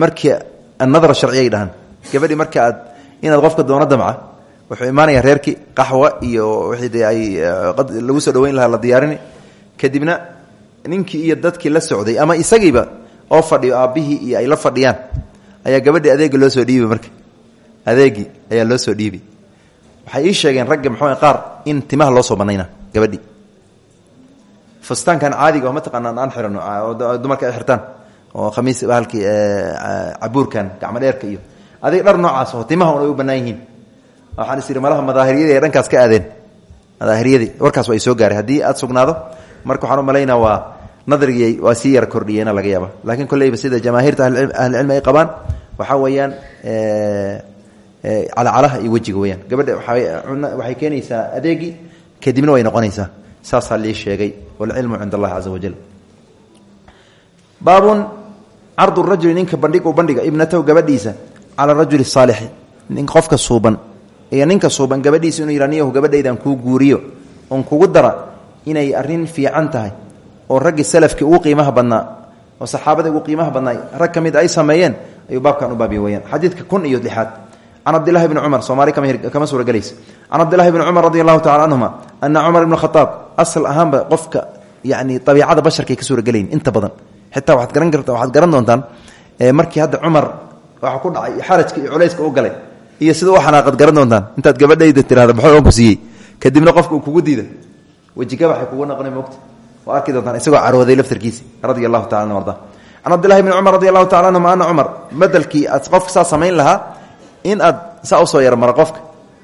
Markii annadra sharciyay dhahaan gabadhii marka aad inaad qofka doono damca wuxuu imaanaya reerkii qaxwa iyo wixii dee ay lagu soo dhaweyn lahaa la diyaarini. Kadibna ninkii iyo dadkii la socday ama isagiiba oo fadhiyo aabbihii iyo ay la fadhiyaan ayaa gabadhii adeega loo soo dhiibi marka. Adeegii ayaa loo soo dhiibi. Waxay ii sheegeen ragga muxuu qaar in timaha loo soo banayna gabadhii. Fustaankan caadiga oo mataqaanaan aan xirano oo dumarka ay xirtaan oo khamiis bahalkii cabuurkan gacmo iyo adig dhar noocaas oo timaha un ay u bannaan yihiin. Waxaan is idhi malaha madaahiriyadii ay dhankaas ka aadeen. Madaahiriyadii warkaas waa soo gaaray haddii aad sugnaado marka waxaan u malaynaa waa nadrigii waa sii yara kordhiyeena laga yaaba laakiin kolleyba sida jamaahiirta ahlicilmi ay qabaan waxaa weeyaan calacalaha iyo wejiga weyaan gabadha waxay keenaysaa adeegii kadibna way noqonaysaa. Saasaa lii sheegay walcilmu cind allahi caza wajal. Baabun cardu rajuli ninka bandhig uu bandhiga ibnatahu gabadhiisa cala rajuli saalixi nin qofka suuban iyo ninka suuban gabadhiisa inuu yidha niyahu gabadhaydan kuu guuriyo oon kugu dara inay arrin fiican tahay oo raggii salafkii ugu qiimaha badnaa oo saxaabadii ugu qiimaha badnaa rag ka mid ay sameeyeen ayuu baabkan u baabiye weyaan xadiidka kun iyo lixaad. Can cabdillahi bni cumar soomaali kama suuragelaysa can cabdillahi bni cumar radi allahu tacala canhuma ana cumar ibna khataab asal ahaanba qofka yani abiicada basharkay ka suuragelayn inta badan. Xitaa waaad garan karta waxaad garan doontaan markii hadda cumar waxa ku dhacay xarajka iyo culayska u galay. Iyo sida u xanaaqad garan doontaan intaad gabadhayda tirahda maxuu on ku siiyey kadibna qofka kugu diida wejiga waxay kugu noqona mogta waa arki doontaan isagoo carooday laftarkiisi radia allahu tacala arda can cabdillahi bni cumar radi allahu tacala anhuma ana cumar bedelkii aad qofka samayn lahaa in aad saa u soo yarmaro qofka.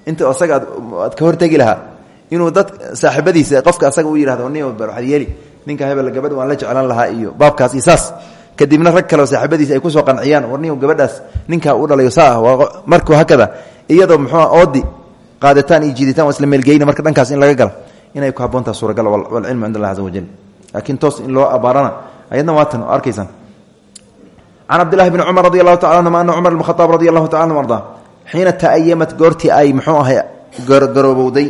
Inta asaga aad ka hortegi lahaa inuu dad saaxiibadiisa qofka asaga u yihahdo ninka hebel gabadh waan la jeclaan lahaa iyo baabkaas iyo kadibna rag kaleo saaxiibadiisa ay ku soo qanciyaan war nin gabadhaas ninkaa u dhalayo saa markuu hakada iyadoo muxua oodi qaadataan iyo jiiditaan waa isla marka dhankaas in laga gala inay ku haboontaha suuragal walcilmu cind allah caza wajal laakiin toos in loo abaarana ayadna waatan oo arkaysaan can cabdillahi bni cumar radi tacala anhuma ana cumar ibn khataab radi tacala anhu ardaa ta'ayamat goortii ay muxuu ahay garoobowday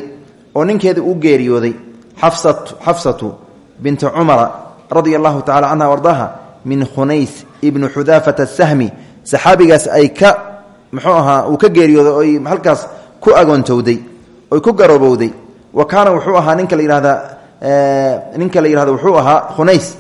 oo ninkeeda u geeriyooday xafsatu bintu cumara radia allahu tacala canha ardaaha min khunays ibni xudaafata asahmi saxaabigaas ay ka muxuu ahaa uu ka geeriyooday oy halkaas ku agoontowday oy ku garoobowday. Wa kaana wuxuu ahaa ninka la yihahdaa ninka la yihahdo wuxuu ahaa khunays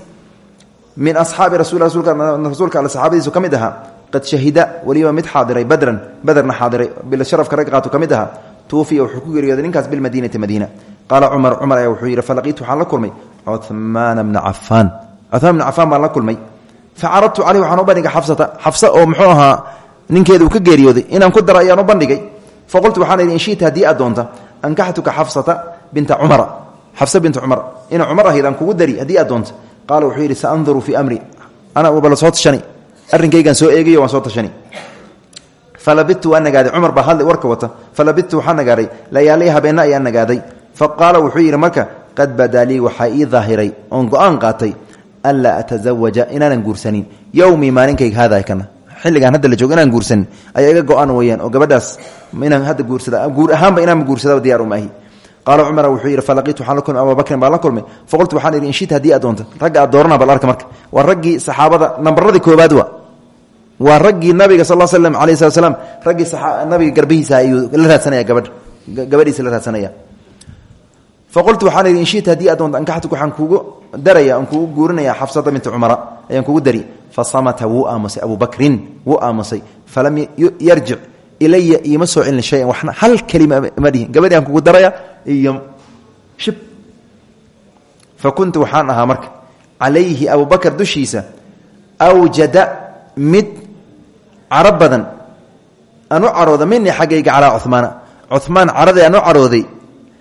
min asxaabi rasul rasuulka alle saxaabadiisu ka mid ahaa. Qad shahida weliba mid xaadiray badran baderna xaadiray bilsharafka rag qaatu ka mid ahaa. Tuufiya wuxuu ku geeriyooday ninkaas bilmadiinati madiina. Qaala cumar cumar ayaa wuxuu yidhi falaqiitu waxaan la kulmay cumaana bna cafaan. Kulmay fa caradtu caleyh waxaan u bandhigay xafsata xafsa oo muxuu ahaa ninkeeda ka geeriyooday inaan ku daro ayaan fa qultu waxaan idhi in shita haddii aad doonta ankaxtuka xafsata binta cumara xafsa binta ina cumar ahayd kugu dari haddii aad doonta qaala wuxuu yidhi amri ana bala soo tashani arrinkaygaan soo eegayo waan soo tashani falabidtu waan nagaaday cumar baa hadli warka wata falabidtu waxaan nagaaday layaalay habeenna ayaan nagaaday fa qaala wuxuu marka qad badaa lii waxaa ii daahiray oon qaatay anlaa atazawaja inaanan guursanin yowmii maalinkayga haada kana xilligaan hadda la joogo inaan guursanin ayaa iga go-an oo gabadhaas inaan hadda guursada guur ahaanba inaan guursadaba diyar umaahi qaala cumar wuxuu yidhi falaqiitu waxaan la kulmay abubakrin la kulmay faqultu waxaan idhi inshita haddii aad doonta ragga aad doorana bal arka marka waa raggii saxaabada nambaradii koobaad wa waa raggii nabiga sal slm alayh slat slam nabiga garbihiisa ayuu la raadsanaya gabadha gabadhiisa la raadsanaya faqultu waxaan idhi inshita haddii aad doonta ankaxtuk waxaan kuugu daraya aan kuugu guurinaya xafsata binta cumara ayaan kugu dari fasamata wuu aamusay abubakrin wuu aamusay falam yarjic ilaya iima soo celin shayan waxna hal kelima ma dhihin gabadhi aan kugu daraya iyo shib fa kuntu waxaan ahaa marka calayhi abubakar dushiisa awjada mid caro badan aan u carooda minii xaggayga calaa cumaana cumaan caradii aan u carooday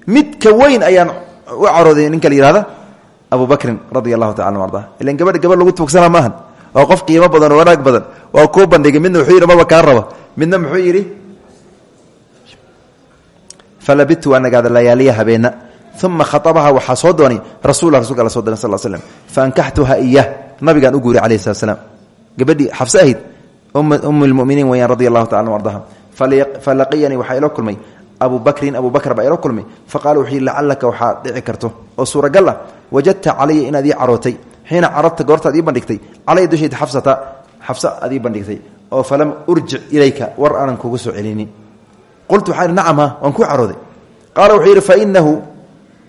mid ka weyn ayaan u carooday ninka la abu bakrin radia tacala arda ilan gabadh gabadh lagu tuugsana maahan. Waa qof qiimo badan oo wanaag badan waa kuu bandhigay. Midna wuxuu yidhi maba kaa raba midna muxuu yidhi falabidtu waa nagaada layaaliya habeena uma khaabaha waxaa soo doonay rasuula rasulka alla so diray sal slm faankaxtuha iyah nabigaan u guuray alayh slat slam gabadhii xabse ahayd um lmuminiin weyaan radi allahu tacala ardaha abu bakrin abu bakr baa ila kulmay faqala wuxuu yidhi lacalaka waxaa dhici karto. Oo suuragal wajadta calaya inaad ii carootay xiina caradta goortaad ii bandhigtay calaya dushayda xafsata xafsa aad bandhigtay oo falam urjic ilayka war aanan kugu soo celinin. Qultu waxaa ihi nacam ha waan kuu carooday. Qaala wuxuu yidhi fainahu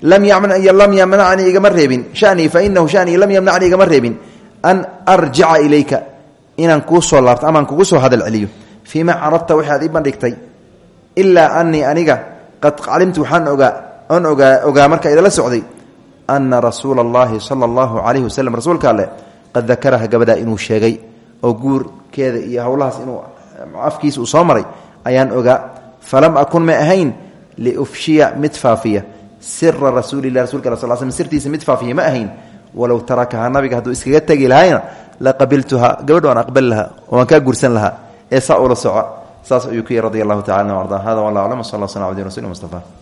lam yamnacnii igama reebin. Shanii fainahu shanii lam yamnacnii igama reebin. An arjica ilayka inaan kuu soo laabto amaan kugu soo hadal celiyo fii ma caradta waxaad bandhigtay ilaa anii aniga qad calimtu waxaan ogaa on ogaa ogaa markaa idala socday ana rasuula allahi sala allahu calayhi waslem rasuulka alleh qad dakaraha gabadhaa inuu sheegay oo guurkeeda iyo howlahaas inuu afkiisa uu soo maray ayaan ogaa falam akun ma ahayn liufshiya mid faafiya sira rasuulilah rasulka al sl sl sirtiisa mid faafiya ma ahayn walow tarakahaa nabiga hadduu iskaga tegi lahayna la qabiltuha gabadh waan aqbali lahaa waan kaa guursan lahaa ee saa ula soco saas ayuu ku yihi radi allahu tacala arda hada wallah aclam sal sl abdi rasul mustafa